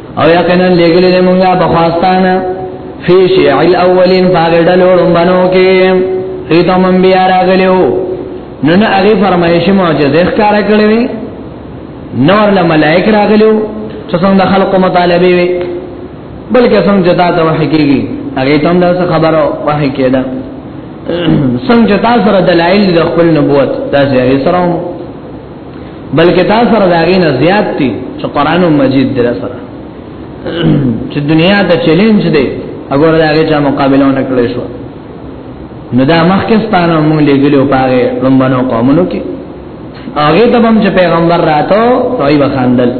او یقینا لګل له مونږه بخواستانه فی شیع الاولین فاغدل ورمبنو کې ایتو من بیا راغلیو نو نه هغه فرمایش معجزه ښکار کړې وی نور له ملائک راغلیو چې څنګه خلق مطالبه وی بلکې څنګه جدا ته وحی کیږي هغه ته هم دا خبره وحی کېده څنګه تاسو سره دلایل د خپل نبوت تاسو یې سره بلکې تا سره دا غي نه زیات دي چې قران مجید در سره چې دنیا ته چیلنج دی اگر دا غي چې مقابله نه کړی شو نو دا مخکستانه مونږ لګلو پاره لومبنو قومونو کې هغه ته هم چې پیغمبر راتو توي وخاندل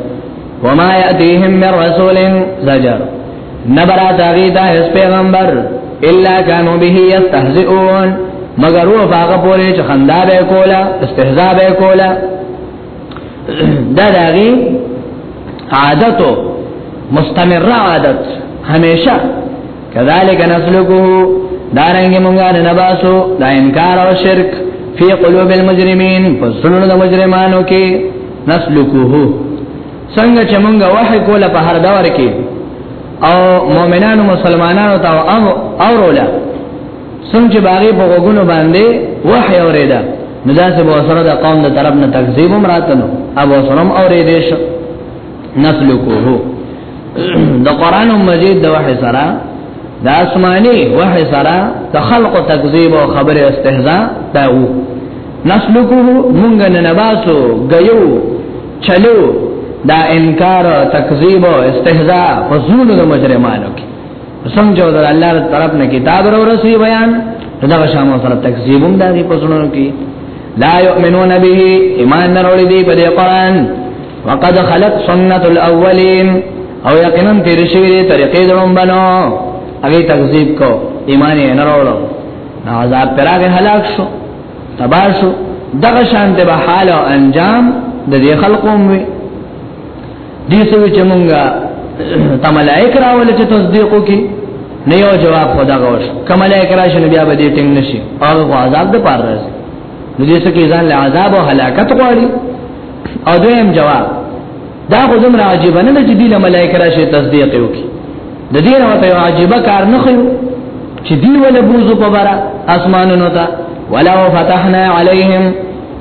وما ياتيهم من رسول زجر نبرا تاغی تا حس پیغمبر الا کانو به یستهزئون مگر و فاغه پوری چې خندا به کولا استهزاء به کولا دا داغي عادتو مستمر عادت همیشه کذالک نسلکو دارنګ مونږه نه باسو دا انکار او شرک فی قلوب المجرمین فسلون د مجرمانو کې نسلکو څنګه چې مونږ وحی کوله په هر دور کې او مؤمنانو مسلمانانو ته او اورولا څنګه چې باغې په وګونو باندې وحی اوریدا نو دا چې به سره د قوم د طرف نه تکذیب هم راتلو او سره هم اوریدې شو نسلکوه د قران مجید د وحی سره د آسماني وحی سره د خلق تکذیب او خبره استهزاء دا وو نسلکوه مونږ نه نباسو غيو چلو دا انکار تکذیب او استهزاء په زړونو د مجرمانو کې سمجو در الله تعالی طرف نه کتاب ورو رسي بیان دا شامو سره تکذیبوم د دې په زړونو کې لا يؤمنون به ایمان نه ورولې دی په قرآن وقد خلت سنت الاولین او یقینا تیر شوی دی طریقې دروم بنو هغه تکذیب کو ایمان یې نه راوړو عذاب پراغه هلاک شو تباسو دغه شان ته به حال او انجام د دې خلقوم وي دې سوي چې مونږه ته ملائک راول چې تصدیق وکي نه یو جواب خدا غوښ کما ملائک راشي بیا به دې ټینګ نشي او عذاب د پاره راځي نو دې سکه ځان له عذاب او هلاکت غواړي او دویم جواب دا خو زمرا عجیب نه ده چې دی له ملائکه راشي تصدیق وکي د دې نه وته عجیب کار نه خو چې دی ول بوزو په بارا اسمانونو ته ولو فتحنا عليهم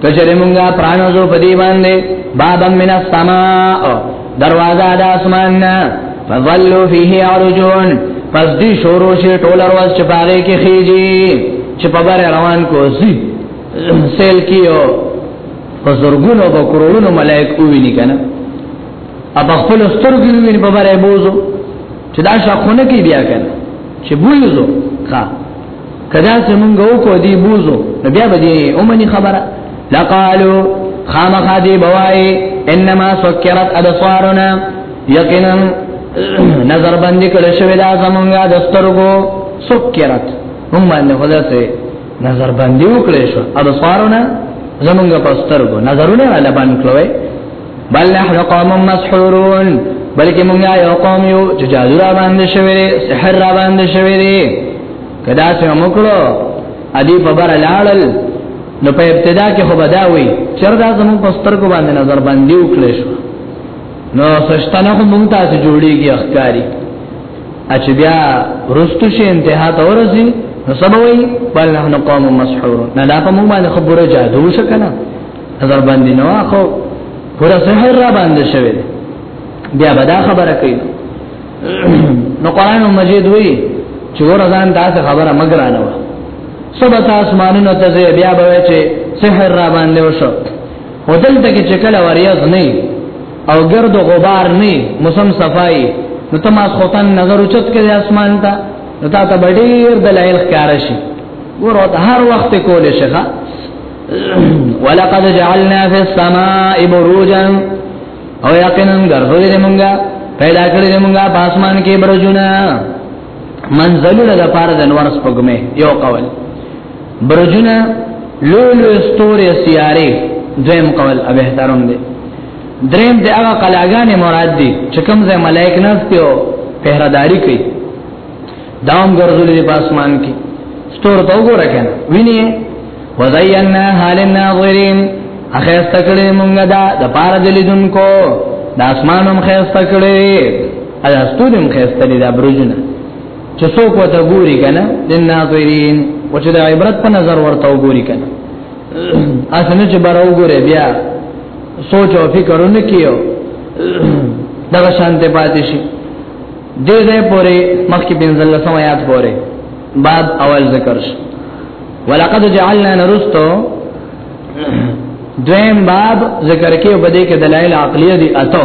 کجره مونږه پرانوزو په دی باندې بابا من السماء دروازه د اسمان نه فظلوا فيه عرجون پس دی شورو شي ټول ورځ چې باغې کې خيږي چې په بار روان کو زی سیل کیو په زرګونو په کروڑونو ملائک وویني کنه اب خپل سترګې وویني په بره بوزو چې دا شاخونه کې بیا کنه چې بوزو ښا کدا چې مونږ وکړو دی بوزو نو بیا به دې اومني خبره لقالو خامخا دی بوای انما سکرت ابصارنا یقینا نظر باندې کړه شوی دا زمونږه د سترګو سکرت هم باندې خدای نظر باندې وکړې شو ا د سوارونه زمونږ په سترګو نظرونه را لبان کړوي بل نحن قوم مسحورون بلکې مونږ یو قوم یو چې جادو را باندې شوی دی سحر را باندې شوی دی کدا چې موږ کړو ادي په بار لاړل نو په ابتدا کې خو بداوي چردا زمون په سترګو باندې نظر باندې وکړې شو نو سشتنه هم مونږ ته جوړیږي اخکاری اچ بیا رستو شي انتها ته ورسي نو سبوي بل نحن قوم مسحور نه دا په موږ باندې خبره جادو شکنه نظر باندې نو اخو پورا سحر را باندې شوی بیا بدا خبره کوي نو قران مجید وی چې ورزان تاسو خبره مگر نه و سبا تاسو مانونه ته بیا به چې سحر را باندې وشو هدل ته کې چې کله وریاض نه او ګرد غبار نه موسم صفای نو تماس خوتن نظر اوچت کړي اسمان ته نو تا ته ډیر دلایل ښکار شي ورو ته هر وخت کول شي ښا ولقد جعلنا في السماء بروجا او یقینا ګرځولې مونږه پیدا کړې مونږه په اسمان کې برجونه منزلونه د پاره د نور سپګمه یو قول برجونه لولو استوري سیاره دویم قول ابه احترام دی دریم د هغه قلاګانې مراد دي چې کوم ځای ملائک نشته او پهراداری کوي دام ګرځولې په اسمان کې ستور ته وګوره کنه ویني وزینا حال الناظرین اخیس تکړه مونږه دا د پاره دلیدونکو د اسمانم خیس تکړه ایا ستورم خستلې دا برجونه چې څوک وته ګوري کنه د ناظرین او چې د عبرت په نظر ورته وګوري کنه اسنه چې بار وګوره بیا سوچ او فکر نه کیو دا شانت پاتې شي دې دې پوره مخکې بنزل سم آیات پوره باب اول ذکر شي ولقد جعلنا نرستو دویم باب ذکر کې وبدې کې دلایل عقلیه دي اته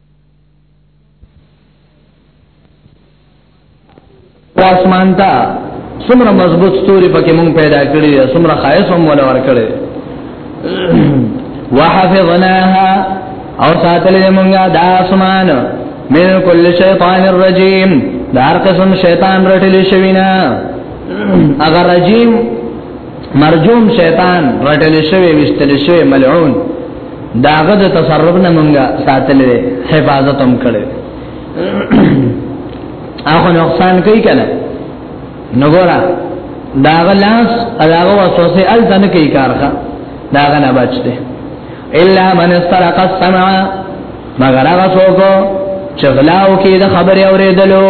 واسمان تا سمره مضبوط ستوري پکې مونږ پیدا کړی سمره خایس هم ولا ور کړی وحفظناها او ساتلې مونږه د اسمان من کل شیطان الرجیم د هر قسم شیطان رټل شوینا اگر رجیم مرجوم شیطان رټل شوی وشتل شوی ملعون داغه د تصرف نه مونږه ساتل دي حفاظت هم کړي هغه نقصان کوي کنه نګورا داغه لاس داغه وسوسه ال ځنه کوي کارخه داغه نه بچته الا من استرق السمع مگر هغه څوک چې غلاو کې د خبرې اورېدلو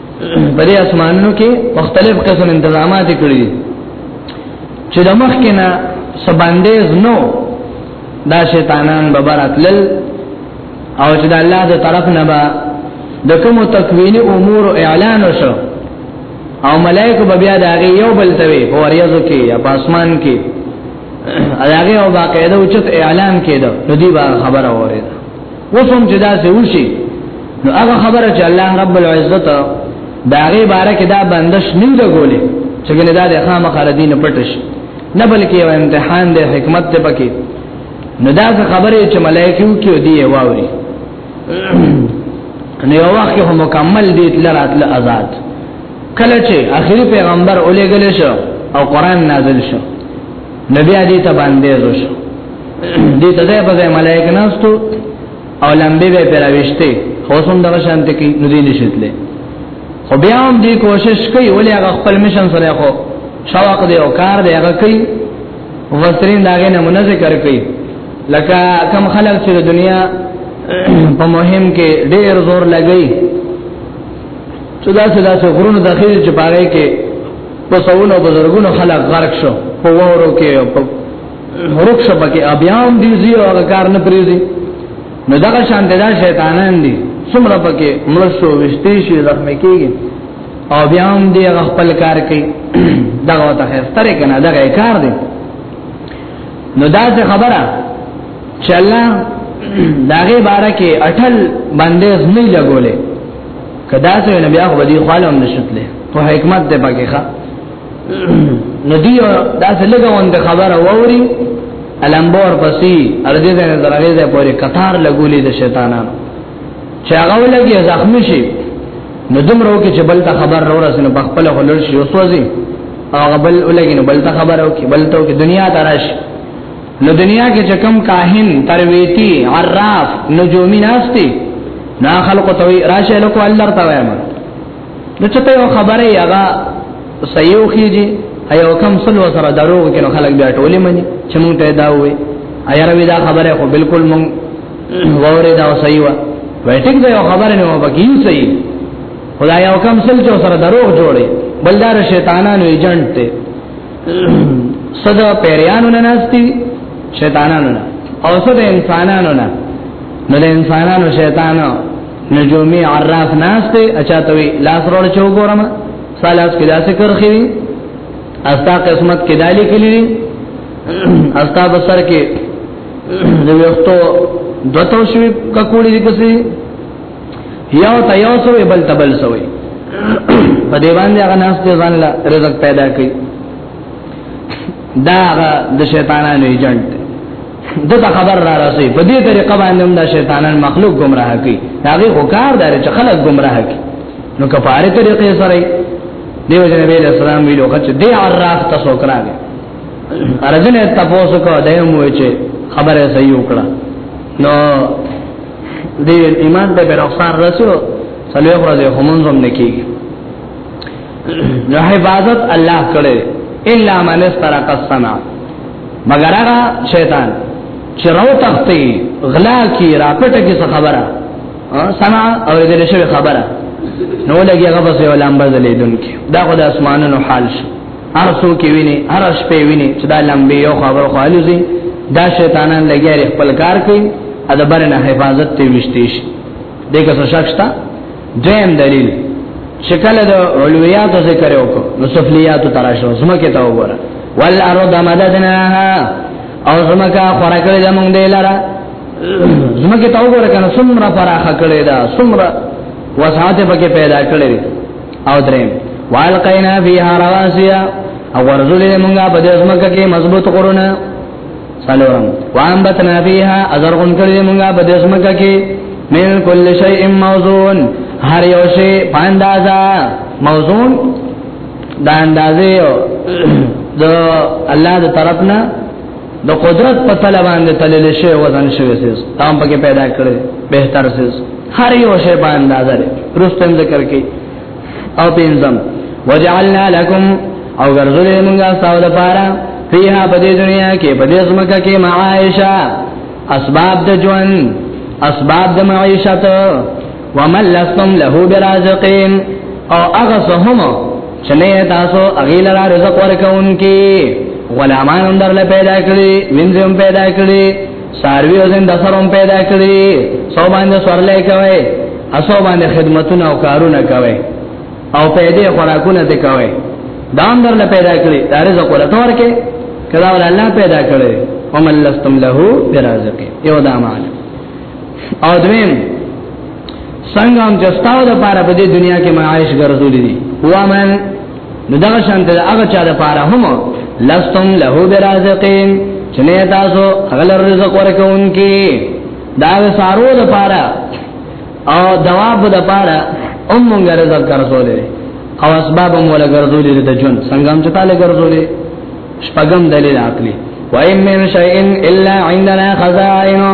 په دې اسمانونو کې مختلف قسم تنظیمات کړی دي چې د مخ کې نه سباندې زنو دا شیطانان به براتل او چې د الله د طرف نه به د کوم تکوین امور اعلان وشو او ملائکه به بیا داغه یو بل ته وي په وریاضو کې یا په اسمان کې هغه او باقاعده اوچت اعلان کېده نو دی به خبره وره وسوم چې دا څه وشي نو هغه خبره چې الله رب العزت دا غي بارک دا بندش نه لګولې چې ګنې دا د خامخ دین پټش نه بلکې یو امتحان دی حکمت ته پکې نو دا څه خبره چې ملائکه کیو دی واوري نو یو وخت هم مکمل دی لرات له آزاد کله چې اخري پیغمبر اولېګل شو او قران نازل شو نبی علی ته باندې زوش دې ته ځای په ځای ملائک ناستو او لمبه به پراويشته خو سم دغه شانت کې ندی نشیتله خو بیا هم دې کوشش کوي ولې هغه خپل مشن سره خو شوق دی او کار دی هغه کوي وسرین داګه نمونه ذکر کوي لکه کم خلک چې د دنیا په مهم کې ډېر زور لګي چې دا څه دا څه غرونو داخلي چې پاره کې په سونو بزرګونو خلک غرق شو په وورو کې په ورک شو پکې بیا هم دي زی او کار نه پریزي نو دا شان دي دا شیطانان دي څومره پکې مړ شو وشتي شي زخم کېږي او بیا هم دي خپل کار کوي دا وته ستره کنه دا کار دي نو دا څه خبره چې الله داغه بارکه اٹل باندې نه لګولې کدا سه نو بیا خو دې خالم نشتله په حکمت دې پکې ښا ندی دا څه لګون د خبره ووري الامبور پسې ارجه دې درغې دې پورې قطار لګولې د شیطانانو چې هغه ولګي زخمی شي نو دومره وکي چې بل ته خبر را ورسنه په خپل خلل شي وسوځي هغه بل ولګي نو بل ته خبر او کې بل ته کې دنیا تراش نو دنیا کې چې کم کاهن ترویتی عراف نجومی ناشتي نا خلق توي راشه لکو الله ته وایم نو چې ته خبره یغا صحیح کیږي ایو کم سلو سره درو کې نو خلک بیا ټولې مني چې مونږ ته دا وې ایروي دا خبره خو بالکل مونږ وره دا صحیح وا وای ټیک دا یو خبره نه وبکی صحیح خدای یو کم سل جو سره دروغ جوړي بلدار شیطانانو ایجنټ ته صدا پیریانو نه ناشتي شیطانانو نه او صدا انسانانو نه نو د انسانانو شیطانو نجومی عراف ناشته اچا ته لاس روړ چو ګورم سالاس کې داسې کرخي دي استا قسمت کې دالي کلی دي استا بسر کې د وختو دوتو شوی ککوړي دي کسي یو ته یو سوې بل ته بل سوې په دې باندې هغه ناس ته ځان له رزق پیدا کوي دا د شیطانانو ایجنټ دغه خبر را رسي په دې طریقه باندې هم د شیطانان مخلوق گمراه کوي دا غي وکړ دار چې خلک گمراه کوي نو کفاره طریقې سره دیو جن نبی اسلام ویلو چې دی عراف تاسو کراوي ارجنه تاسو کو دیم وې چې خبره صحیح وکړه نو د ایمان د برخصار رسو صلیو ورځې همونځم نکیږي نو حفاظت الله کړي الا من استرق السماء مگر هغه شیطان چې راو تختی غلا کی راپټه کی څه خبره سمع او دې شوی خبره نو لګي هغه بس یو لامبر دلیدونکي دا خو د اسمانونو حال شي هر څوک ویني هر شپه ویني چې دا لمبي یو خبر خالوزي دا شیطانان لګیاري خپل کار کوي دا برنه حفاظت ته وشتي شي دغه څه شخصتا دیم دلیل شکل د علویات ذکر وکړو نو سفلیات تراشو زمکه ته وګوره والارض مددناها او زمکه خورا کړی د مونږ دی لاره زمکه ته وګوره کنه څومره پراخه کړی دا څومره وسعت پکې پیدا کړی او درې والقینا فیها رواسیا او ورزولې مونږه په دې زمکه کې مضبوط قرونه سلام وانبتنا فیها ازرغن کړې مونږه په دې زمکه کې من کل شیء موزون هر یو شی پاندازا موزون دا اندازې د الله د طرفنا د قدرت په طلب باندې تلل شي وزن شوی سیس تام پکې پیدا کړي بهتر سیس هر یو شی په اندازه لري رستم ذکر کوي او پینځم وجعلنا لكم او ګرځولې موږ تاسو لپاره فيها په دې دنیا کې په دې سمکه کې معايشه اسباب د ژوند اسباب د معیشت ومن لستم له برازقين او هغه سهم چې نه تاسو هغه لپاره رزق ورکوونکي غلامان هم درله پیدا کړی وینځم پیدا کړی ساروی او زنده سروم پیدا کړی سو باندې سورلې کوي اسو باندې خدمتونه او کارونه کوي او پیدا خوراکونه ته کوي دام درله پیدا کړی دا رزق ولا تور کې کله ول الله پیدا کړی ومن لستم له برازق یو دا معنی او دویم څنګه هم جستاو د پاره په دې دنیا کې معاش ګرځولې دي ومن نو دغه شان د هغه چا د پاره هم لستم له برازقین چې نه تاسو غل رزق ورکوونکی دا سارو د پاره او دواب د پاره هم موږ رزق ګرځولې او اسباب موږ ګرځولې د ژوند څنګه هم چې تعالی ګرځولې شپږم دلیل عقلی وَإِن مِّن شَيْءٍ إِلَّا عِندَنَا خَزَائِنُهُ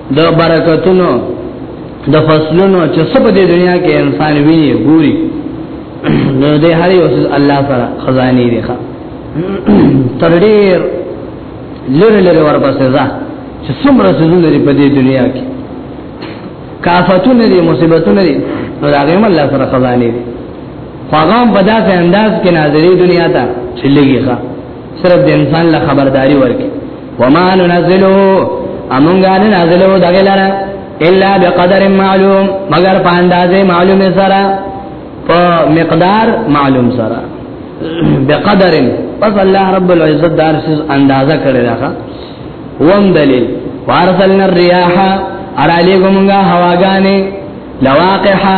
د برکتونو د فصلونو چې سب د دنیا کې انسان ویني ګوري نو د هر یو الله سره خزاني دي ښا تر ډیر لری لری ورپسې ځه چې څومره سيزونه لري په دې دنیا کې کافتونه دي مصیبتونه دي نو دا غیم الله سره خزاني دي خواغام بداسه انداز کې ناظری دنیا ته چلېږي ښا صرف د انسان له خبرداري ورکي وما ننزلو امونګان نازلو دغه لره الا بقدر معلوم مگر په اندازې معلوم سره په مقدار معلوم سره بقدر پس الله رب العزت دار سیز اندازه کړی راخه وم دلیل وارسلنا الرياح ارالي ګمغه هواګانې لواقحه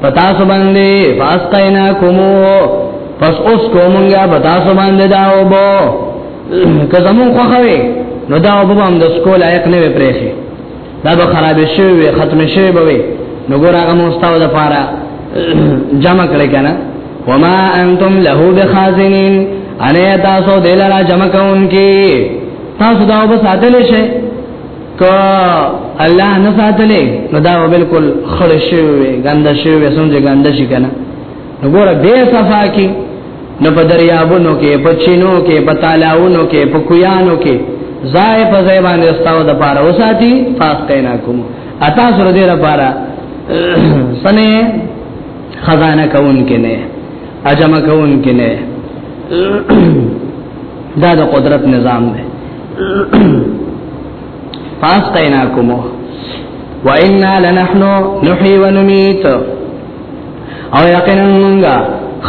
پتا سو باندې فاسقینا کومو پس اوس کومونګه پتا سو باندې دا وبو که زمون خو خوي نو دا وبو هم د سکول لایق نه پرېخي دا به خراب شي وي ختم شي به وي نو ګور هغه مستاو د پاره جمع کړي کنه وما انتم له بخازنین انه تاسو دلرا جمع کون کی تاسو دا وبو ساتل شي که الله نه ساتلې نو دا بالکل خړ شي وي ګند شي وي سمجه ګند شي کنه نو ګور به صفا کی نو په دریابونو کې په چینو کې په تالاونو کې په کویانو کې زای په زای باندې استاو د پاره وساتي پاک کینا کوم اتا سره دې لپاره سنه خزانه کون کې نه اجمه کون کې نه دا د قدرت نظام دی پاس قینا کومو وإنا لنحن نحيي ونميت او یقینا مونږه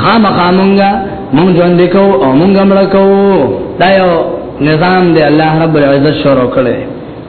خامخا مونږه مونږ ژوند کو او مونږ مړ کو دا یو نظام دی الله رب العزت شروع کړی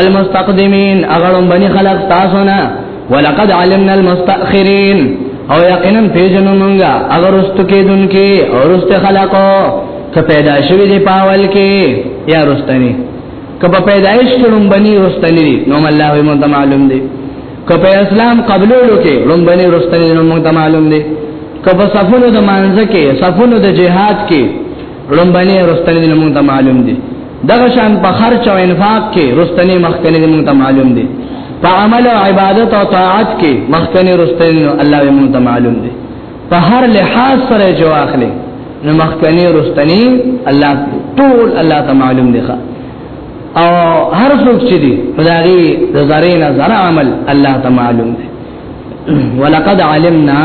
المستقدمین اغړم بنی خلق تاسو نه ولقد علمنا المستاخرین او یقینا پیژنو مونږه اگر است کېدون کې او است خلقو که پیدا شوی دی پاول کې یا رستنی که په پیدایش کې لوم بنی رستنی دی نو الله یې مونږ معلوم دی که په اسلام قبولولو کې لوم بنی رستنی نو مونږ معلوم دی که په صفونو د مانځ کې صفونو د جهاد کې لوم بنی رستنی نو مونږ معلوم دی دغه شان په خرچ او انفاق کې رستنی مخکنی دې مونږ ته معلوم دي په عمل او عبادت او طاعت کې مخکنی رستنی الله دې مونږ ته معلوم دي په هر لحاظ سره جو اخلي نو مخکنی رستنی الله ټول الله ته معلوم دي او هر څوک چې دي خدای د زرین زرا عمل الله ته معلوم دي ولقد علمنا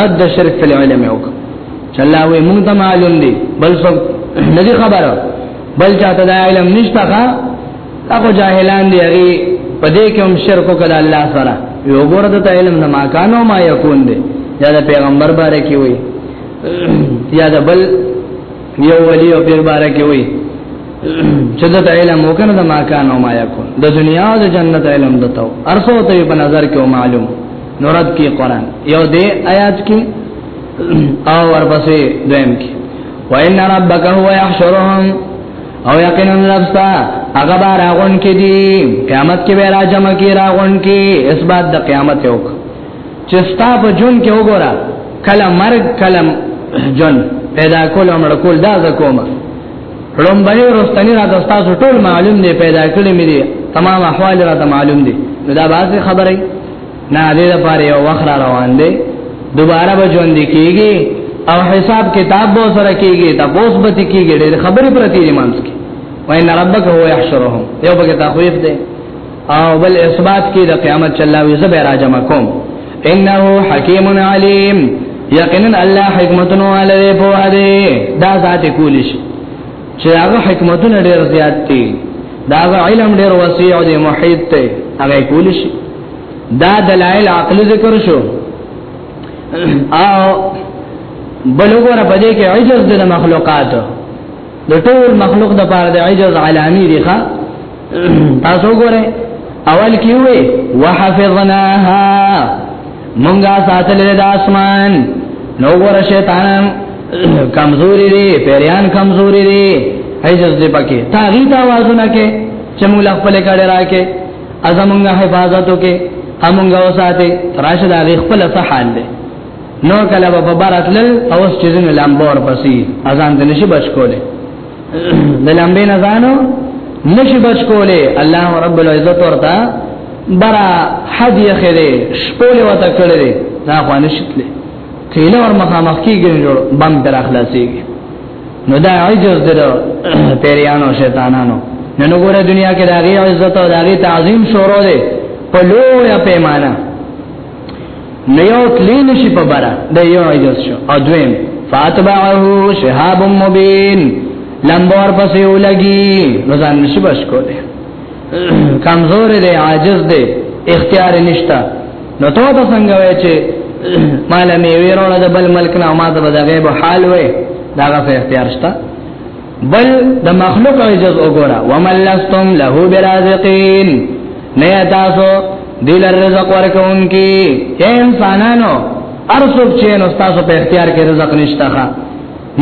رد شرک فی العلم یو چلا وې مونږ ته معلوم دي بل څه ندي خبره بل چاته دا علم نشته ښا هغه جاهلان دي هغه په دې کې هم شرک وکړ الله سره یو ګوره د علم نه ما کانو ما یکون دي یا د پیغمبر باره کې وي یا د بل یو ولی او پیر بارا کې وای چې د علم وکنه د ما کان او ما یکون د دنیا او د جنت علم دته ارسو ته په نظر کې معلوم نورد کې قران یو دې آیات کې او ورپسې دویم کې وان ربک هو یحشرهم او یقینا لبستا هغه بار اغون کې دي قیامت کې به راځم کې راغون کې اسباد د قیامت یو چې ستا په جون کې وګوره کله مرګ کله جون پیدا کول او مړ کول دا زکوما لومبای ورستنی را تاسو ټول معلوم دی پیدا کړی مې دي تمام احوال را ته معلوم دي نو دا باز خبره نه دې لپاره یو وخت را روان دی دوباره به جون دی کیږي او حساب کتاب به سره کیږي دا بوس به کیږي ډېر خبرې پرتی دی مانس کې وای نه ربک هو یحشرهم یو به تخویف دی او بل اثبات کې د قیامت چلاوي زبر راجم کوم انه حکیم علیم یقینا الله حکمتونو علی په هدي دا ذات کولیش چې هغه حکمتونه ډیر زیات دي دا علم ډیر وسیع دی محیط ته هغه کولیش دا دلائل عقل ذکر شو او بلوغ را پدې کې عجز د مخلوقات د ټول مخلوق د پاره د عجز علامي دی ښا تاسو ګوره اول کې وې وحفظناها مونږه ساتلې د اسمان نو ګوره شیطانان کمزوري دي پیریان کمزوري دي عجز دې پکې تاغي تا आवाजونه کې چې موږ خپل کړه راکې ازمنګ حفاظت وکې امنګ وساته راشه دا خپل څه حال دی نو کله په باراتل او اوس چې زموږ لامبور پسې اذان ته نشي بچ کوله د لامبې نه ځانو نشي بچ کوله الله رب العزت ورته برا حدی خره شپول وته کړل دا خو نشتله کله ور مخه مخ کیږي جوړ بم پر اخلاصيږي نو دا عجز درو پیریانو شیطانانو نن وګوره دنیا کې دا غي عزت او دا غي تعظیم شروع دي په لوی پیمانه نه یو تلی نشي په برا د یو عجز شو او دویم فاتبعه شهاب مبین لمبور پسې ولګي نو ځان نشي بچ کوله کمزور دی عاجز دی اختیار نشتا نو ته ته څنګه وای چې مال می ویرونه د بل ملک نه ما ته د غیب حال وای دا غو اختیار شته بل د مخلوق عجز وګوره ومن لستم له برازقین نه تاسو دل رزق ورکون کی اے انسانانو ارسوب چې نو تاسو په اختیار کې رزق نشته ښا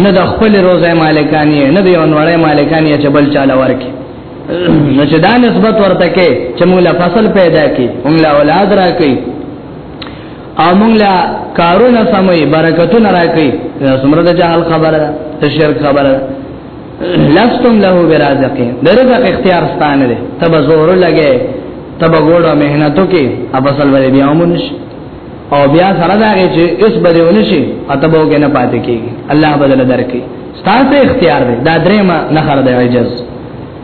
نه د خپل روزه مالکانی نه د یونوړې مالکانی چې بل چاله ورکی نو چې دا نسبت ورته کې چې موږ له فصل پیدا کی موږ له اولاد راکې او موږ لا کارونه سموي برکتونه راکړي سمره د جهل خبره ده د شرک خبره ده لستم له برازقین درزق اختیار ستانه ده تب زور لګي تب ګوړه مهنتو کې ابصل ولې بیا مونږ او بیا سره دا چې اس بده ونشي اتبو کې نه پاتې کیږي الله بدل درکې ستاسو اختیار دی دا درېما نه خره دی عجز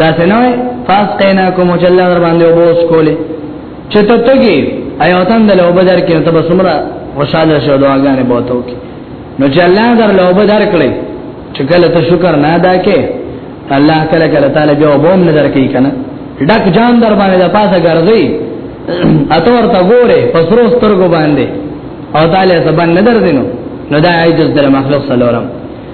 دا څنګه فاس کینا کوم چې الله در باندې وبوس کولې چې ته تګي ایو تن د لوب در کې ته بسمره خوشاله شو دعاګانې بوته وکي نو چې الله در لوب در کړې چې کله ته شکر نه ادا کې الله کله کله تعالی به وبوم نه در کې کنه ډک جان در باندې د پاسه ګرځي اته ورته ګوره پسرو سترګو باندې او تعالی سبحان نه در دینو نو دا ایجز در مخلوق سلام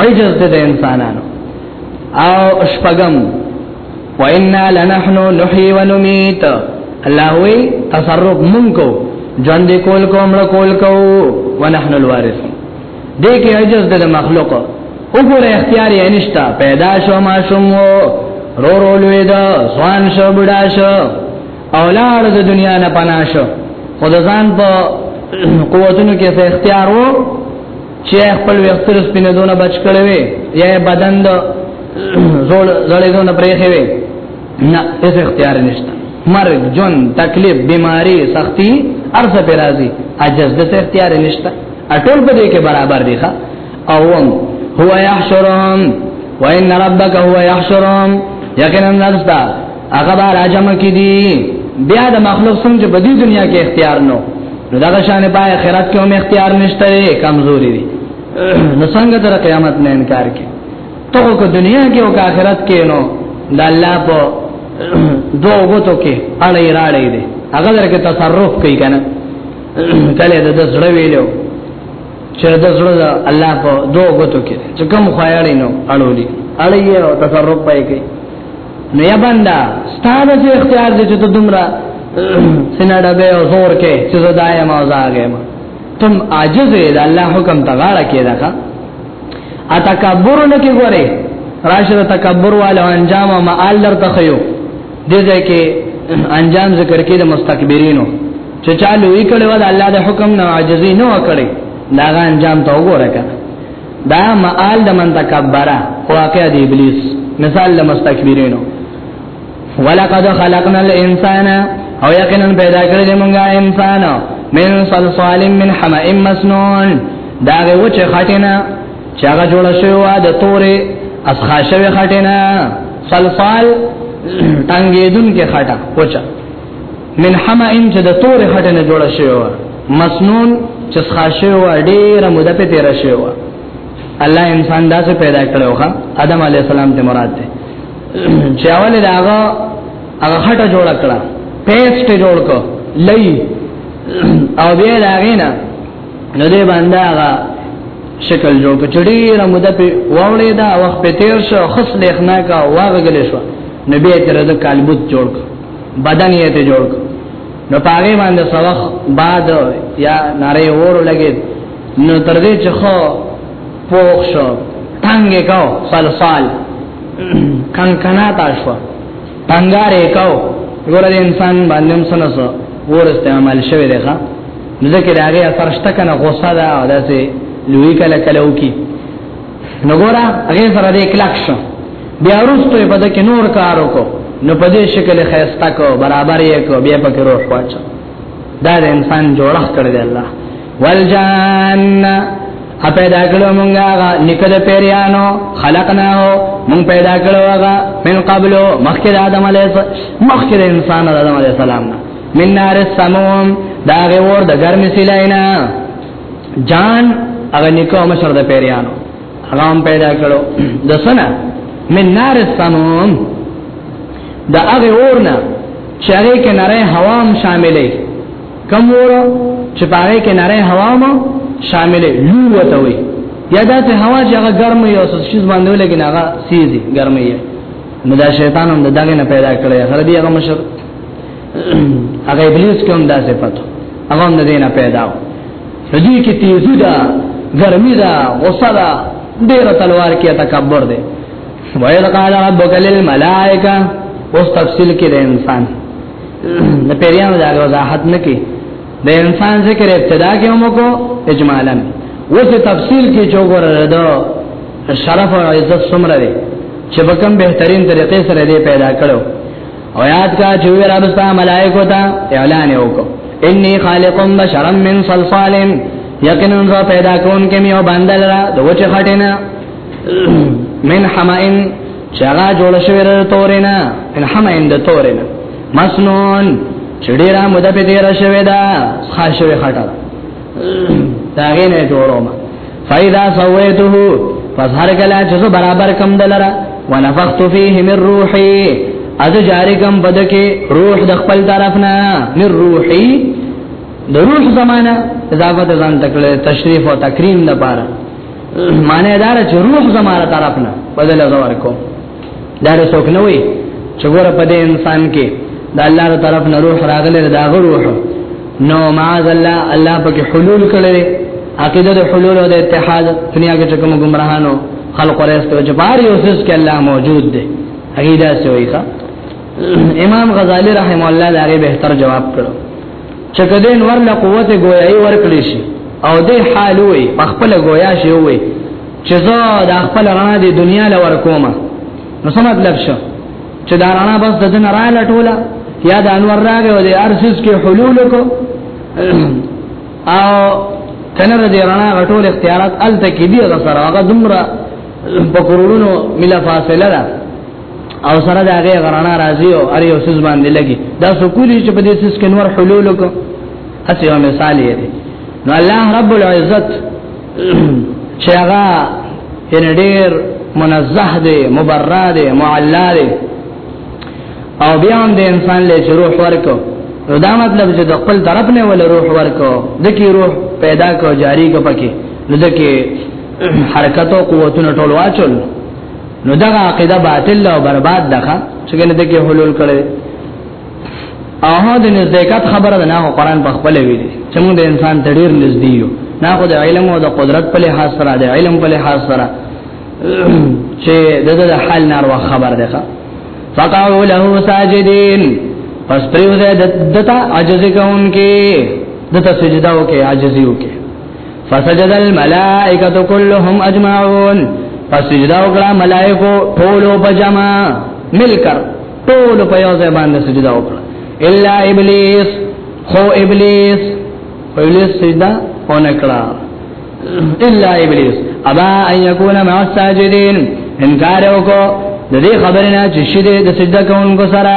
عجز ده د انسانانو او شپغم وإنا لنحن نحيي ونميت الله وی تصرف مونږ کو ژوند کول کو مړ کول کو ونحن الوارث دې کې عجز ده د مخلوق وګوره اختیار یې نشتا پیدا شو ما شوم رو رو لوی دا ځوان شو بډا شو اولاد د دنیا نه پنا شو خدای ځان په قوتونو کې اختیار وو چې خپل وختر سپینه دونه بچ کړي وي یا بدن د زول زړې دونه پرېخې وي نه هیڅ اختیار نشته مرګ جون تکلیف بیماری سختی ارزه پر راضي عجز د اختیار نشته اټول په دې کې برابر دي ښا او هو يحشرهم وان ربك هو يحشرهم یقینا نرستا هغه به راجم کې دي بیا د مخلوق سم چې په دې دنیا کې اختیار نو نو دا شان په آخرت کې هم اختیار نشته کمزوري دي نو څنګه تر قیامت نه انکار کې ته کو دنیا کې او آخرت کې نو د الله په دوه غوتو کې اړې راړې دي هغه درکه تصرف کوي کنه کله د زړه ویلو چې د زړه الله په دوه غوتو کې چې کوم خیال نو اړولې اړې او تصرف پای کوي نو یا بندا ستاره چې اختیار دې چې ته دومره سنډه به او زور کې چې زدایا ما زاګه ما تم عاجز دې الله حکم تغاړه کې دا کا اتکبر نه کې ګوره راشه تکبر والو انجام ما الر تخیو دې ځای کې انجام ذکر کې د مستكبرینو چې چالو یې کړو د الله د حکم نه عاجزي نه وکړي دا انجام ته وګوره دا مآل د من تکبره واقع دی ابلیس مثال د مستكبرینو ولقد خلقنا الانسان او یقینا پیدا کړل موږ انسان من صلصال من حمأ مسنون دا وچ خټینا چې هغه جوړ شوی و د تورې اسخا شوی خټینا صلصال تنگیدون کې خټه وچه من حما ان چې د تور خټه نه جوړ شوی و مسنون چې ښا شوی و ډیره مده په تیر شوی و الله انسان داسې پیدا کړو ښا ادم علی السلام ته مراد ده چې اول دا هغه هغه خټه جوړ کړه پیسټ جوړ کو لئی او بیا دا غینا نو دې باندې هغه شکل جوړ کو چړي را مده په وړې دا وخت په تیر شو خص لیخنا کا واغ غلې شو نبی تر د کالبوت جوړ کو بدن یې ته جوړ نو پاره باندې سوخ بعد یا ناره ور لګید نو تر دې چې خو پوښ شو تنګ کو سلسال کان کنا تاسو تنګارې کو ګور دې انسان باندې هم سنسو ور استعمال شوی دی ښا ځکه دا هغه اثر شته کنه غوسه ده او داسې لوی کله کله وکي نو ګورا هغه سره دې کلک شو بیا وروسته په دې کې نور کار وکړو نو په دې شکل خيستا کو برابر یې کو بیا پکې روح واچو دا د انسان جوړښت کړی دی الله والجان ا پیدا کړو مونږه هغه نکد پیریانو خلقناه مونږ پیدا کړو هغه من قبل مخکې د آدم علیه مخکې د انسان د آدم علیه السلام نه من نار السموم دا غور د ګرمې سیلینا جان هغه نیکو مشر د پیریانو هغه هم پیدا کړو د سنا من نار السموم د هغه اورنا چې هغه کې نری هوا هم شاملې کم ورو چې پاره کې نری هوا هم شاملې لو وته وي یا دا ته هوا چې هغه ګرم وي او څه شي باندې ولګي نه هغه سیزي ګرم وي نو دا شیطان هم دغه نه پیدا کړی هر دی هغه مشر هغه ابلیس کوم دا صفات هغه هم دینه پیدا و دې کې تیزی دا ګرمي دا غصه دا ډیر تلوار کې تکبر دی وایل قال ربک للملائکه اوس تفصیل کې د انسان د پیریانو دا وضاحت نه کې د انسان ذکر ابتدا کې هم کو اجمالا اوس تفصیل کې چوغور ده شرف او عزت سمره دي چې بکم بهترین طریقې سره دې پیدا کړو او یاد کا چې وی رستا ملائکو ته اعلان وکړو انی خالق بشرا من صلصال یقینا زه پیدا کون کې میو باندل را د وچ خټینا من حمائن چاغه جوړ شوی را تورینا من حمائن د تورینا مسنون چډیرا مده په دې را شوی دا خاصه خټه داغه نه جوړو ما فاذا سويته فظهر کلا چې برابر کم دلرا ونفخت فيه من روحي از جاری کم بدکه روح د خپل طرفنا من روحي د روح زمانہ اضافه د ځان تکل تشریف او تکریم لپاره معنی دار چې روح زماره طرفنا بدل زور کو دا له څوک نه وي چې ګوره په دې انسان کې د الله تعالی طرف نه روح راغلی دا غو روح نو معاذ الله الله په کې حلول کړي عقیده د حلول او د اتحاد دنیا کې کوم گمراهانو خلق ورسته ته چې بار یو څه کې الله موجود دی عقیده سوې ښا امام غزالی رحم الله دا غي بهتر جواب کړو چې کله نور له قوت گویاي ورکړي شي او دې حال وي په خپل گویا شي وي چې زه د خپل رڼا د دنیا لور کوم نو څه مطلب شو چې دا رڼا بس د دنیا را لټوله یا د انور راغی او د ارسس کې حلول کو او کنه د رڼا غټول اختیارات ال تکیدی غسر هغه دمره په قرونو ملا فاصله ده او سره دا غي غرانا راځي او ار یو سیس باندې لګي دا سکولی چې په دې سیس کې نور حلول کو اسی یو مثال یې دی نو الله رب العزت چې هغه ان ډېر منزه دی مبرر دی معلا دی او بیا هم د انسان له روح ورکو نو دا مطلب چې د خپل طرف نه ول روح ورکو دکی روح پیدا کو جاری کو پکې نو دکی حرکت او قوتونه ټول واچول نو دا عقیده باطل او برباد ده چې کنه دغه حلول کړي او هغه د نزدېکات خبره ده نه قرآن په خپل ویلي چې موږ د انسان تډیر نږدې یو نه خو د علم او د قدرت په لحاظ سره د علم په لحاظ سره چې دغه حال نار و خبر ده فقعوا له ساجدين پس پریوزه دتا عجز کون کې دتا سجداو کې عجزیو کې فسجد الملائکه كلهم اجمعون فسجد او کړه ملائکو ټول په جما ملکر ټول په یو ځای باندې سجد او کړه الا ابلیس خو ابلیس ابلیس سجده اونه کړه الا ابلیس ابا ان یکون مع الساجدین انکار وکړه د دې خبرې نه چې شیدې د سجده کوونکو سره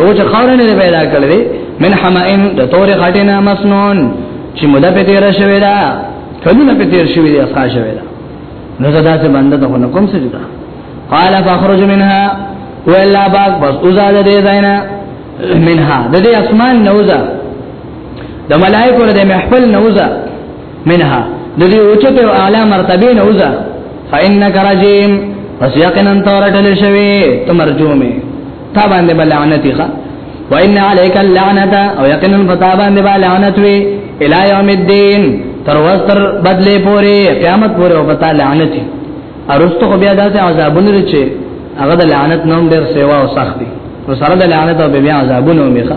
او چې خاور نه پیدا کړل من حمائن د تور غټینا مسنون چې مودا په تیر شوی دا کلونه په تیر شوی دی اسخا شوی دا نو زدا څه بنده ته نه کوم سجدا قال فخرج منها ولا باغ بس اوزاد دې زینا منها د دې اسمان نوزا د ملائکه د محفل نوزا منها د دې اوچته او اعلی مرتبه نه وځه فإنك رجيم پس یقینا تورټل شوی ته مرجومه تا باندې بلعنتی ښا وإن عليك اللعنه او یقینا فتا باندې بلعنت وی الی یوم الدین تر وستر بدلې پورې قیامت پورې او پتا لعنتی ارستو خو بیا داسې عذابونه رچې هغه د لعنت نوم ډېر سیوا او سخت دي نو سره د لعنت او بیا عذابونه میخه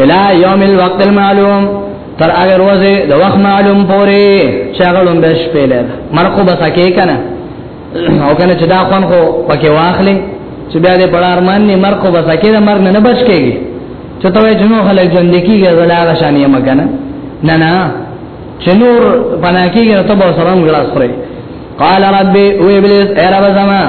الى يوم الوقت المعلوم تر هغه ورځې د وخت معلوم پورې چې هغه لومبه شپې لري مرخو بس کې کنه او کنه چې دا خوان خو پکې واخلې چې بیا دې بڑا ارمان نه مرخو بس کې د مرګ نه بچ کېږي چې ته یې جنو خلک ژوند کېږي زلاغه شانې مګنه نه نه چې نور پناکیږي ته به سلام ګلاس خوري قال ربي ويبلس اي رب زمان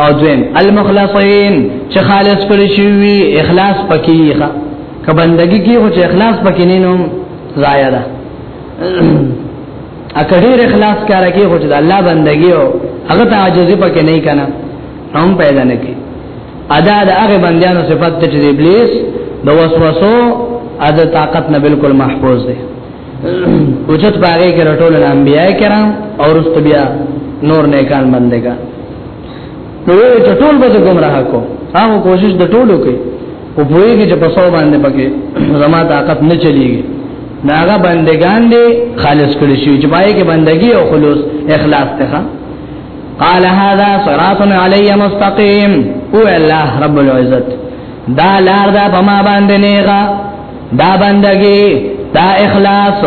او دویم المخلصین چې خالص کړی شوی اخلاص پکې ښه که بندګی کې خو چې اخلاص پکې نه نوم ضایع ده اکډیر اخلاص کار کې خو چې الله بندګی او هغه ته عاجزی پکې نه کنا هم پیدا نه کی ادا د هغه بندیانو صفات چې ابلیس د وسوسو ادا طاقت نه بالکل محفوظ دی اوچت باغې کې رټول انبیاء کرام او رست بیا نور نیکان بندګا نو یې چټول به گمراه کو هغه کوشش د ټولو کوي او پوېږي چې په سو باندې پکې زما طاقت نه چلیږي ناغه بندگان دي خالص کړی شي چې پای کې بندگی او خلوص اخلاص ته قال هذا صراط علی مستقیم او الله رب العزت دا لار دا په ما باندې نیغه دا بندګي دا اخلاص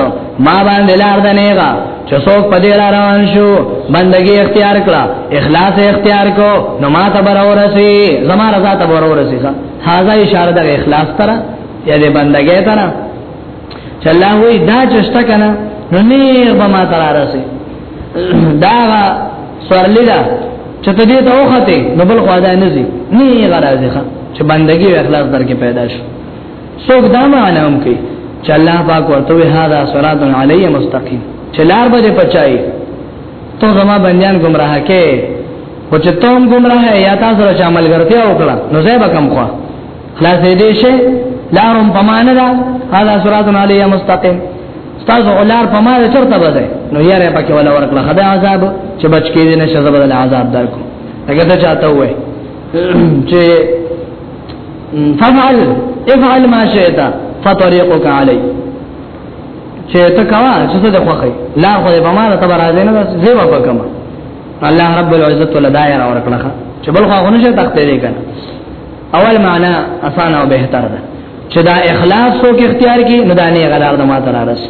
ما باندې لار د نیغا چې څوک په دې لار روان شو بندګي اختیار کړه اخلاص اختیار کو نو ما ته بر اورسي زما رضا ته بر اورسي ښا هاذا اشاره د اخلاص ترا یا د بندګي ترا چې الله وی دا چشته کنه نو نیغ به ما تر راسي دا سورلی دا چې ته دې ته وخته نو بل خدای نه زی نیغ راځي ښا چې بندګي اخلاص درکې پیدا شي څوک دا معنا هم کوي چې الله پاک ورته وی هاذا صراط علی مستقیم چې لار به پچای ته زما بندیان گمراه کې او چې تم گمراه یا تاسو را شامل ګرځیا وکړه نو زه به کم خو لا زه دې شه لارم پمانه دا هاذا صراط علی مستقیم تاسو ولار په ما چرته بده نو یاره پکې ولا ورکړه خدای عذاب چې بچ کې دې نشه زبر عذاب درکو هغه ته چاته وې چې فعل افعل ما شئت فطريقك علي چې ته کوا چې ته د خوخه لا خو به ما ته راځي نه زه به پکم الله رب العزت ولا دایره ورکړه چې بل خو غو نشه تخته دی کنه اول معنا اسانه او بهتر ده چې دا اخلاص څوک اختیار کی نه دا نه غلار د ما تر راځي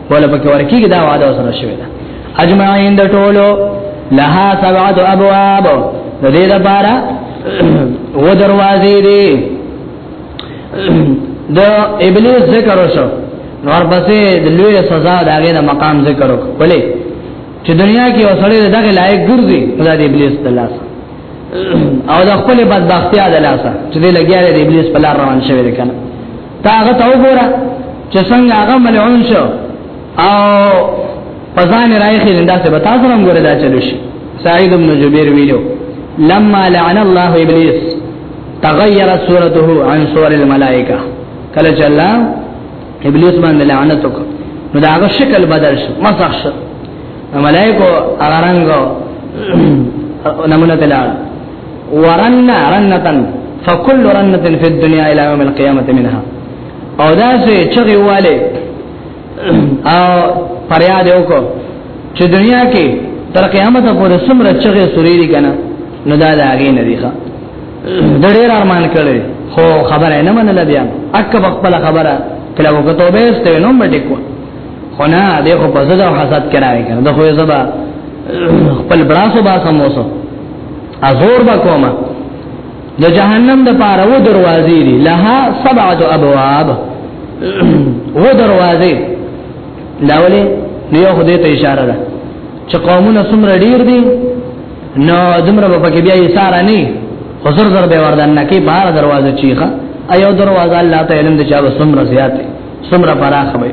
ولا پکې ورکیږي دا وعده سره شوی دا اجمعین د ټولو لها سبعه ابواب د دې لپاره و دروازې دي د ابلیس ذکر وشو نور پسې د لوی سزا د هغه د مقام ذکر وکړي چې دنیا کې وسړې دغه لایق ګرځي خدای دې ابلیس تلاش او د خپل بدبختیا د لاسه چې دې لګیا دې ابلیس په لار روان شوی کنه تا هغه ته وګوره چې څنګه هغه ملعون شو او پزان رايخي دا څه به تاسو هم ګوره دا چلو شي سعید بن جبیر ویلو لما لعن الله ابلیس تغیر صورته عن صور الملائکه کله چې الله ابلیس باندې لعنت وکړ نو دا هغه شکل بدل شو مسخ شو ملائکه هغه رنګ نمونه تلاړه ورن رنتن فكل رنت في الدنيا الى يوم القيامه منها او دا سه چغي والے او فریاد وکړو چې دنیا کې تر قیامت پورې څومره چغې سوري دي کنه نو دا د هغه نه دی ښه د ډېر ارمان کړی خو خبره نه منله بیا اکه خپل خبره کله وکړه توبه است نو مټ کو خو نه دې خو په زړه او حسد کې راوي کنه دا خو یې زبا خپل براسو با سموسو ازور با کومه د جهنم د پاره و دروازې دي لها سبعه ابواب و دروازې دا ولې یو خدای ته اشاره ده چې قومونه څومره ډیر دي نو دمر په کې بیا یې سارا نه حضور زر به وردان نه کې بار دروازه چیخه ایو دروازه الله تعالی علم د چا وسمره زیاته سمرا پراخ به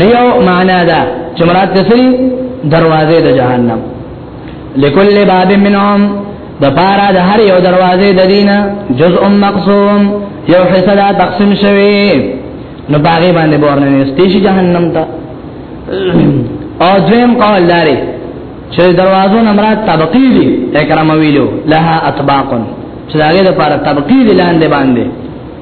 نیو معنا دا چې مراد تسری دروازه د جهنم لكل باب منهم د پارا د هر یو دروازه د دینه جزء مقسوم یو حصہ دا تقسیم شوی نو باغی باندې ورنه نستیش جهنم ته او دویم قول لري چې دروازو نمرات طبقی دي اکرام ویلو لها اطباقن چې داګه د پاره طبقی دي لاندې باندې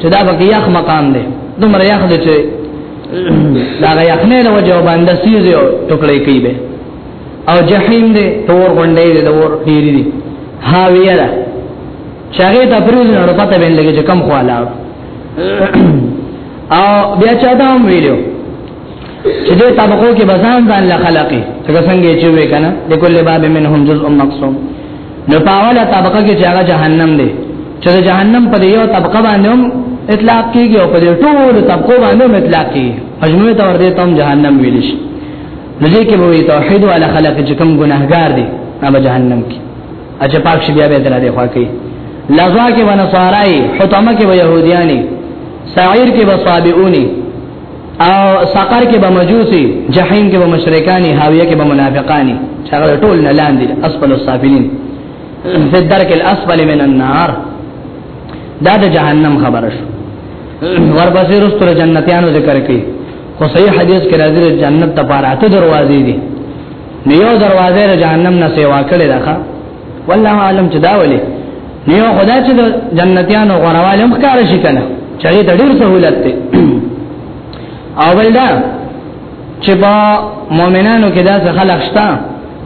چې دا به یخ مقام دی دومره یخ دی چې دا یخ نه له وجه باندې سیزه ټوکړې کوي به او جهنم دې تور غونډې دې تور ډېری دي هاویه ده چاغې ته پروز نه پته باندې لګي چې کم خواله او بیا چا دا هم ویلو چې دې طبقو کې بزان ځان له خلقي څنګه څنګه چې وې کنه د کل باب منهم جزء مقسوم نو پاوله طبقه کې چې هغه جهنم دی چې جهنم په یو طبقه باندې هم اطلاق کیږي او په ټول طبقه باندې هم اطلاق کیږي مجموعه تور دې تم جهنم ویل شي لږه کې وې توحید او خلق چې کوم ګناهګار دي هغه جهنم کې اچھا پاک شي بیا به تر دې خوا کې لغوا کې ونصارای حطمه کې ويهودياني سعير کې وصابئوني او سقر کې به مجوسي جهنم کې به مشرکانی حاویه کې به منافقانی چې هغه ټول نه لاندې اسفل السافلین فی الدرک الاسفل من النار دا د جهنم خبره شو ورپسې رستور جنتیانو ذکر کوي خو صحیح حدیث کې راځي د جنت لپاره اته دروازې دي نو یو دروازه د جهنم نه سیوا کړي راخه والله عالم چې دا ولې نیو خدا چې د جنتیانو غرواله مخکار شي کنه چې د ډیر سہولت ته او بلدا چې با مؤمنانو کې دا څه خلق شتا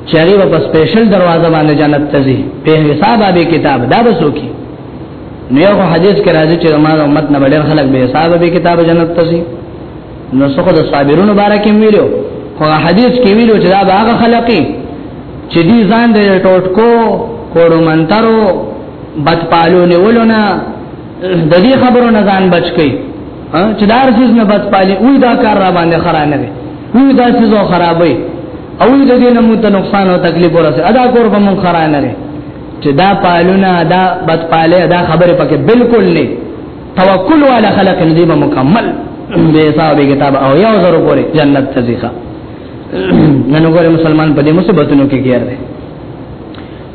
چې هغه په سپیشل دروازه باندې جنت ته ځي په حساب به کتاب دا بسو کې نیو حدیث کې راځي چې ما امت نه ډیر خلق به حساب به کتاب جنت ته ځي نو څخه د صابرون مبارک ویلو خو حدیث کې ویلو چې دا هغه خلقي چې دي ځان د ټوټکو کوړو منترو بدپالو نیولونه د دې خبرو نه ځان بچ کړي چې دار سیز نه بدپالي وې دا کار را باندې خرانه وي وې دا سیز خرابې او دې دې نه مو ته نقصان او تکلیف ورسه ادا کور به مون خرانه لري چې دا پالونه دا بدپاله دا خبره پکې بالکل نه توکل والا خلق دې به مکمل به حساب کتاب او یو زر پورې جنت ته ځي نن وګوره مسلمان په دې مصیبتونو کې کېر دی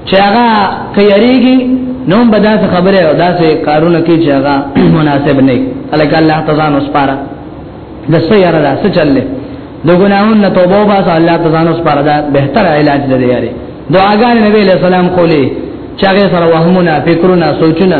چې هغه کيریږي نو بدا څه خبره او داسې کارونه کې چې هغه مناسب نه الک الله تزان وسپاره د سیاره دا څه چللې د ګناهونو نه توبه واسه الله تزان وسپاره دا بهتر علاج دی یاري دعاګانې نبی له سلام قولي چې هغه سره وهمونه فکرونه سوچونه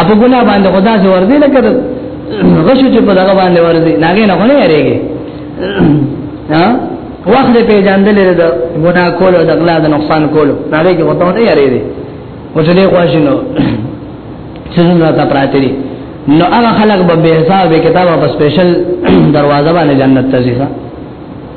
اپو ګنا باندې خدا سے ورزي لکه غشو چې په دغه باندې ورزي ناګه نه غنه یریږي ها وخت په جاندل د ګنا کولو د غلا د نقصان کولو ناګه کې وته نه یریږي او چې له خوښینو چې زموږ ته پراته دي نو هغه خلق به به حساب کتاب په سپیشل دروازه باندې جنت ته ځي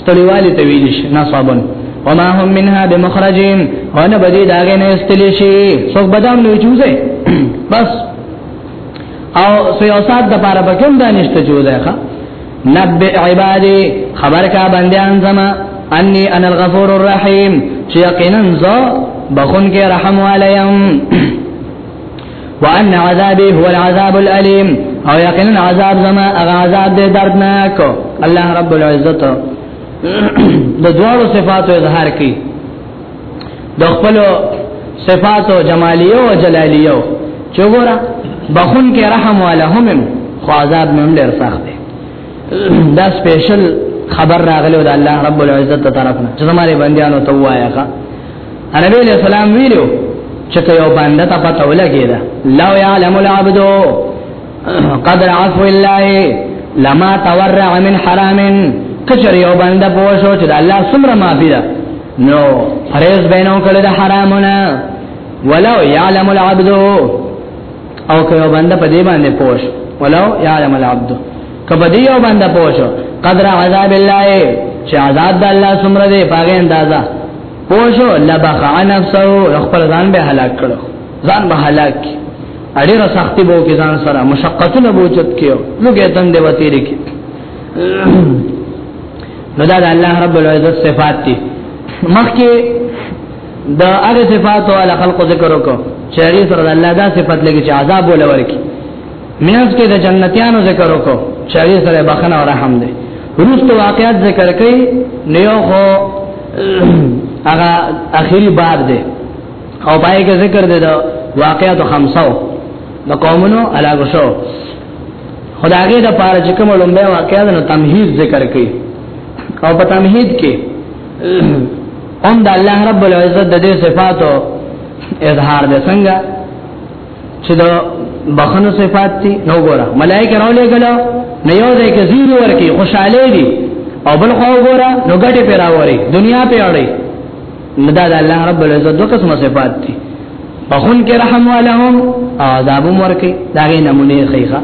ستړیوالی ته ویل شي نصبن وما هم منها بمخرجين وانا بدی داغه نه استل شي څوک بدام نه جوزه بس او سیاست د پاره بکم دانشته جوزه ښا نبئ عبادي خبر کا بندیان زما انی انا الغفور الرحیم چې یقینا زو بخون کې رحم علیهم وان عذابي هو العذاب الالم او یقینا عذاب زما هغه عذاب دې دردناک الله رب العزت د دوه صفاتو اظهار کړي د خپل صفاتو جمالیو او جلالیو چوغورا بخون کې رحم والا هم خو عذاب نن ډیر سخت دی دا سپیشل خبر راغلی د الله رب العزت طرفنا چې زماره بندیانو ته وایا کا نبی علیہ السلام ویلو چې یو باندې ته پته ولګی دا لو یعلم العبد قدر عفو الله لما تورع من حرام کچر یو باندې پوه شو چې الله سمره معافی ده نو فریض بینو کړه د حرامونه ولو یعلم العبد او که یو باندې په دې باندې پوه شو ولو یعلم العبد کبه دې یو باندې پوه شو قدر عذاب الله چې عذاب د الله سمره ده پاګه اندازا پوجو لبخ نفسه خپل ځان به هلاک کړو ځان به هلاک اړیره سختي بو کې ځان سره مشقتونه بوجت کېو نو کې تن دی وتیر کې نو دا الله رب العزت صفات دي مخکې دا هغه صفات او خلق ذکر وکړو چې هغه سره الله دا صفات لګي چې عذاب ولور کی مینس کې د جنتیانو ذکر وکړو چې هغه سره بخنه او رحم دی روستو واقعات ذکر کړي نیو خو هغه اخیری باب دی او پای کې ذکر دی د واقعات خمسو د قومونو علاوه شو خدایګه د پاره چې کوم لومبه واقعات نو تمهید ذکر کړي او په تمهید کې هم د الله رب العزت د دې صفاتو اظهار دی څنګه چې دا بخنه صفات دي نو ګوره ملائکه راولې غلا نه یو ځای کې زیر ورکی خوشاله دي او بل خو ګوره نو ګټه پیراوري دنیا په اړه مداد الله رب العزت دوه قسمه صفات دي بخون کې رحم ولهم عذاب ورکی دا غي نمونه خيخه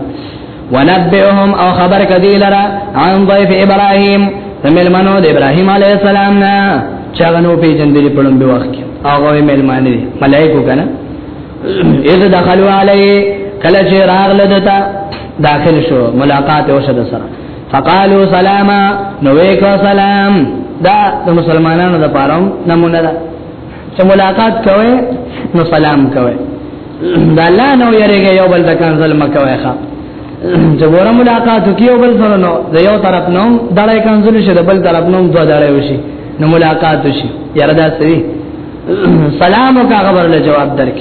ونبئهم او خبر کدی لرا عن ضيف ابراهيم تمل منو د ابراهيم عليه السلام نه چاغنو پیجن دي په لومبي وخت کې هغه ملمانه دي ملائکه کنه اذ دخلوا علی کله چې راغله دتا داخل شو ملاقات او شد سره فقالو سلاما نو ویکو سلام دا د مسلمانانو د پاره نمونه ده چې ملاقات کوي نو سلام کوي دا لا نو یریږي یو بل د کنزل مکوي ښا چې ګوره ملاقات کیو بل سره نو د یو طرف نو دړای کنزل شي د بل طرف نو دوه دړای وشي نو ملاقات شي یاره دا سوي سلام کا خبر له جواب درک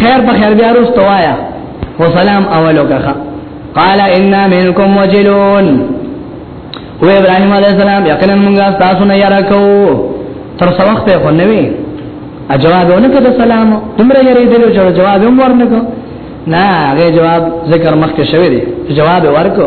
خیر په خیر بیا وروسته وایا و سلام اولو کا قال ان منکم وجلون و ابراهيم عليه السلام یقینا موږ تاسو نه یاره کو تر څو وخت په خو نوي ا جواب ونکړه د سلام تمره یری دلو چې جواب هم ورنکو نه هغه جواب ذکر مخکې شوی دی جواب ورکو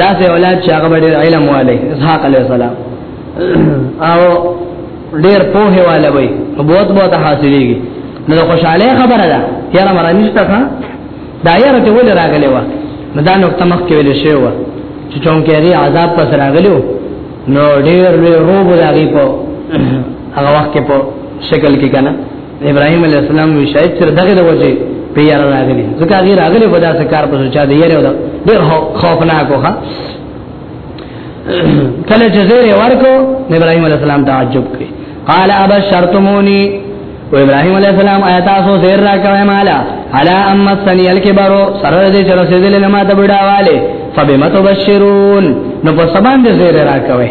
دا سه اولاد چې هغه ډېر علم والي اسحاق عليه السلام او ډېر په هواله وي بہت بہت حاصلېږي نو خوشاله خبره ده یاره مرانیشته ښا دا یاره ته ول راغلی و نو دا نقطه مخ کې ویل شوی و چې چونکه ری عذاب پس راغلو نو ډېر لوی روب راغی په هغه وخت کې په شکل کې کنه ابراهيم عليه السلام وی شاید تر دغه د وجه په یار راغلی ځکه غیر راغلی په داسې کار په سوچا دی یاره دا ډیر خوفناک وخه کله چې زیر ورکو ابراهيم عليه السلام تعجب کړ قال ابا شرطمونی و ابراهيم عليه السلام آیات اسو زیر راکوي مالا علا اما سنی الکبرو سره دې چې رسیدل نه ما ته بډاواله فبما تبشرون نو په سبان دې زیر راکوي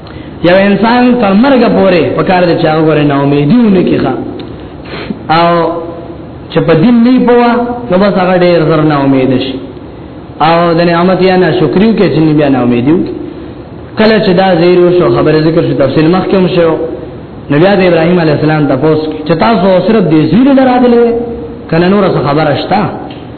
یو انسان تر مرګ پورې په کار دي چې هغه غره نه امیدي ونه کیخه او چې په دین نه پوا نو بس هغه ډیر زر نه امید شي او د نعمت یا نه شکریو کې چې بیا نه امیدیو کله چې دا زیرو شو خبره ذکر شو تفصیل مخکې هم شو نبی آدم ابراهيم عليه السلام تاسو چې تاسو صرف دې زیرو درادلې کنه نور څه خبره شته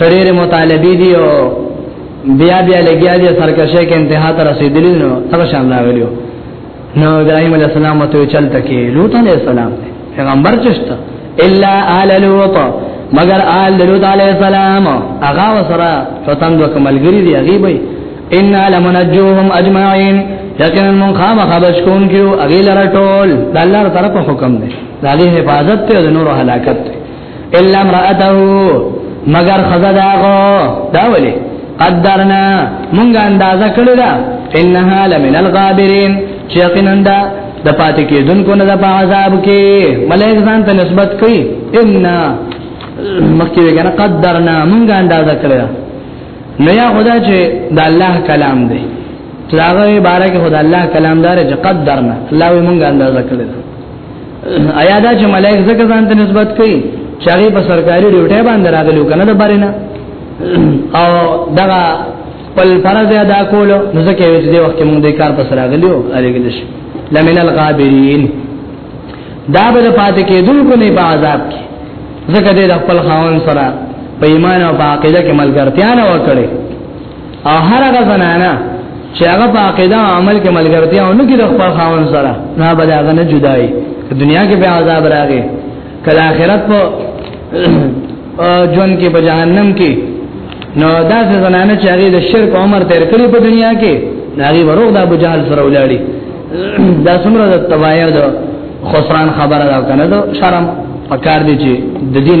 سړيره مطالبه دي او بیا بیا لګیا دي سرکشه کې انتها ته رسیدلی نو هغه شان راغلیو نو ابراهيم عليه السلام ته چل تکي لوط عليه السلام پیغمبر چشتا الا آل لوط مگر آل لوط عليه السلام اغا وسرا فتند وکملګری دی غیبی ان لمنجوهم اجمعين یقینا من خام خبش کون کیو اغیل رټول د الله طرف حکم دی د حفاظت ته د نور هلاکت دی الا امراته مگر خزداغو دا ولي قدرنا مونږه اندازه کړی دا انها لمن الغابرین چې یقینا دا د پاتې کېدونکو نه د په عذاب کې ملائک ځان ته نسبت کوي ان مخکې وګنه قدرنا مونږه اندازه کړی نو یا خدا چې د الله کلام دی تلاغه بارکه خدا الله کلام دار چې قدرنا الله مونږه اندازه کړی آیا دا چې ملائک زکه ځان ته نسبت کوي چې هغه په سرکاري ډیوټي باندې راغلي کنه د بارینه او دا خپل فرض ادا کول نو ځکه یو دې وخت موږ د کار پر راغلي او اړګل شي لمن الغابرین دا به پاتې کېدل کو نه په عذاب کې ځکه دې خپل خاون سره په ایمان او په عقیده کې ملګرتیا نه وکړي او هر هغه زنانا چې هغه په عقیده او عمل کې ملګرتیا او نه کې د خپل خاون سره نه به هغه نه جدای دنیا کې به عذاب راغی کله آخرت په جون کې په جهنم کې نو دا زنانه چې هغه د شرک عمر تیر کړی په دنیا کې هغه وروغ د ابو جهل سره ولاړی دا څومره د تبایر د خسران خبره دا کنه دا شرم پکار دی چې د دین